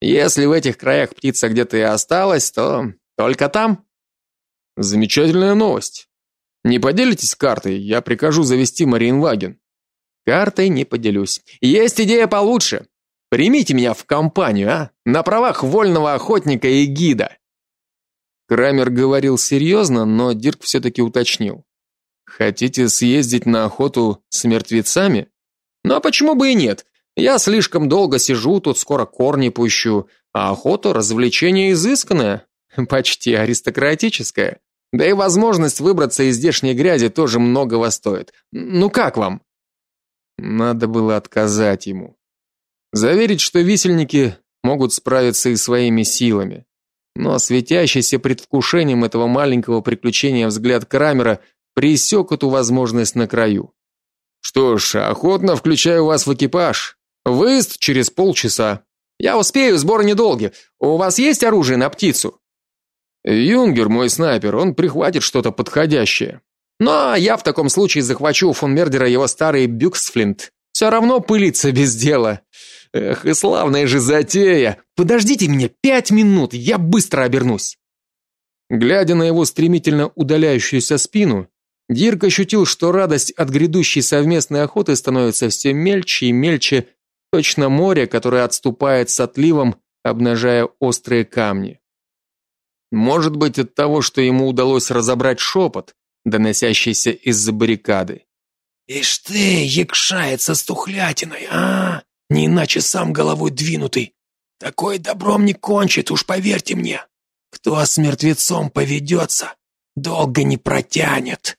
Если в этих краях птица где-то и осталась, то только там. Замечательная новость. Не поделитесь картой, я прикажу завести Мариенваген. Картой не поделюсь. Есть идея получше. Примите меня в компанию, а? На правах вольного охотника и гида. Крамер говорил серьезно, но Дирк все-таки уточнил. Хотите съездить на охоту с мертвецами? Ну а почему бы и нет? Я слишком долго сижу, тут скоро корни пущу, а охота развлечение изысканное, почти аристократическое. Да и возможность выбраться из здешней грязи тоже многого стоит. Ну как вам? Надо было отказать ему. Заверить, что висельники могут справиться и своими силами. Но светящийся предвкушением этого маленького приключения взгляд Крамера пресек эту возможность на краю. Что ж, охотно включаю вас в экипаж. Выезд через полчаса. Я успею, сбор недолгий. У вас есть оружие на птицу? Юнгер мой снайпер, он прихватит что-то подходящее. Но я в таком случае захвачу у фон Мердера его старый бюксфлинт. Все равно пылиться без дела. Эх, и славная же затея. Подождите меня пять минут, я быстро обернусь. Глядя на его стремительно удаляющуюся спину, Дирк ощутил, что радость от грядущей совместной охоты становится все мельче и мельче, Точно море, которое отступает с отливом, обнажая острые камни. Может быть, от того, что ему удалось разобрать шепот, доносящийся из-за баррикады. «Ишь ты, якшается с тухлятиной, а? Не иначе сам головой двинутый. Такой добром не кончит, уж поверьте мне. Кто с мертвецом поведется, долго не протянет».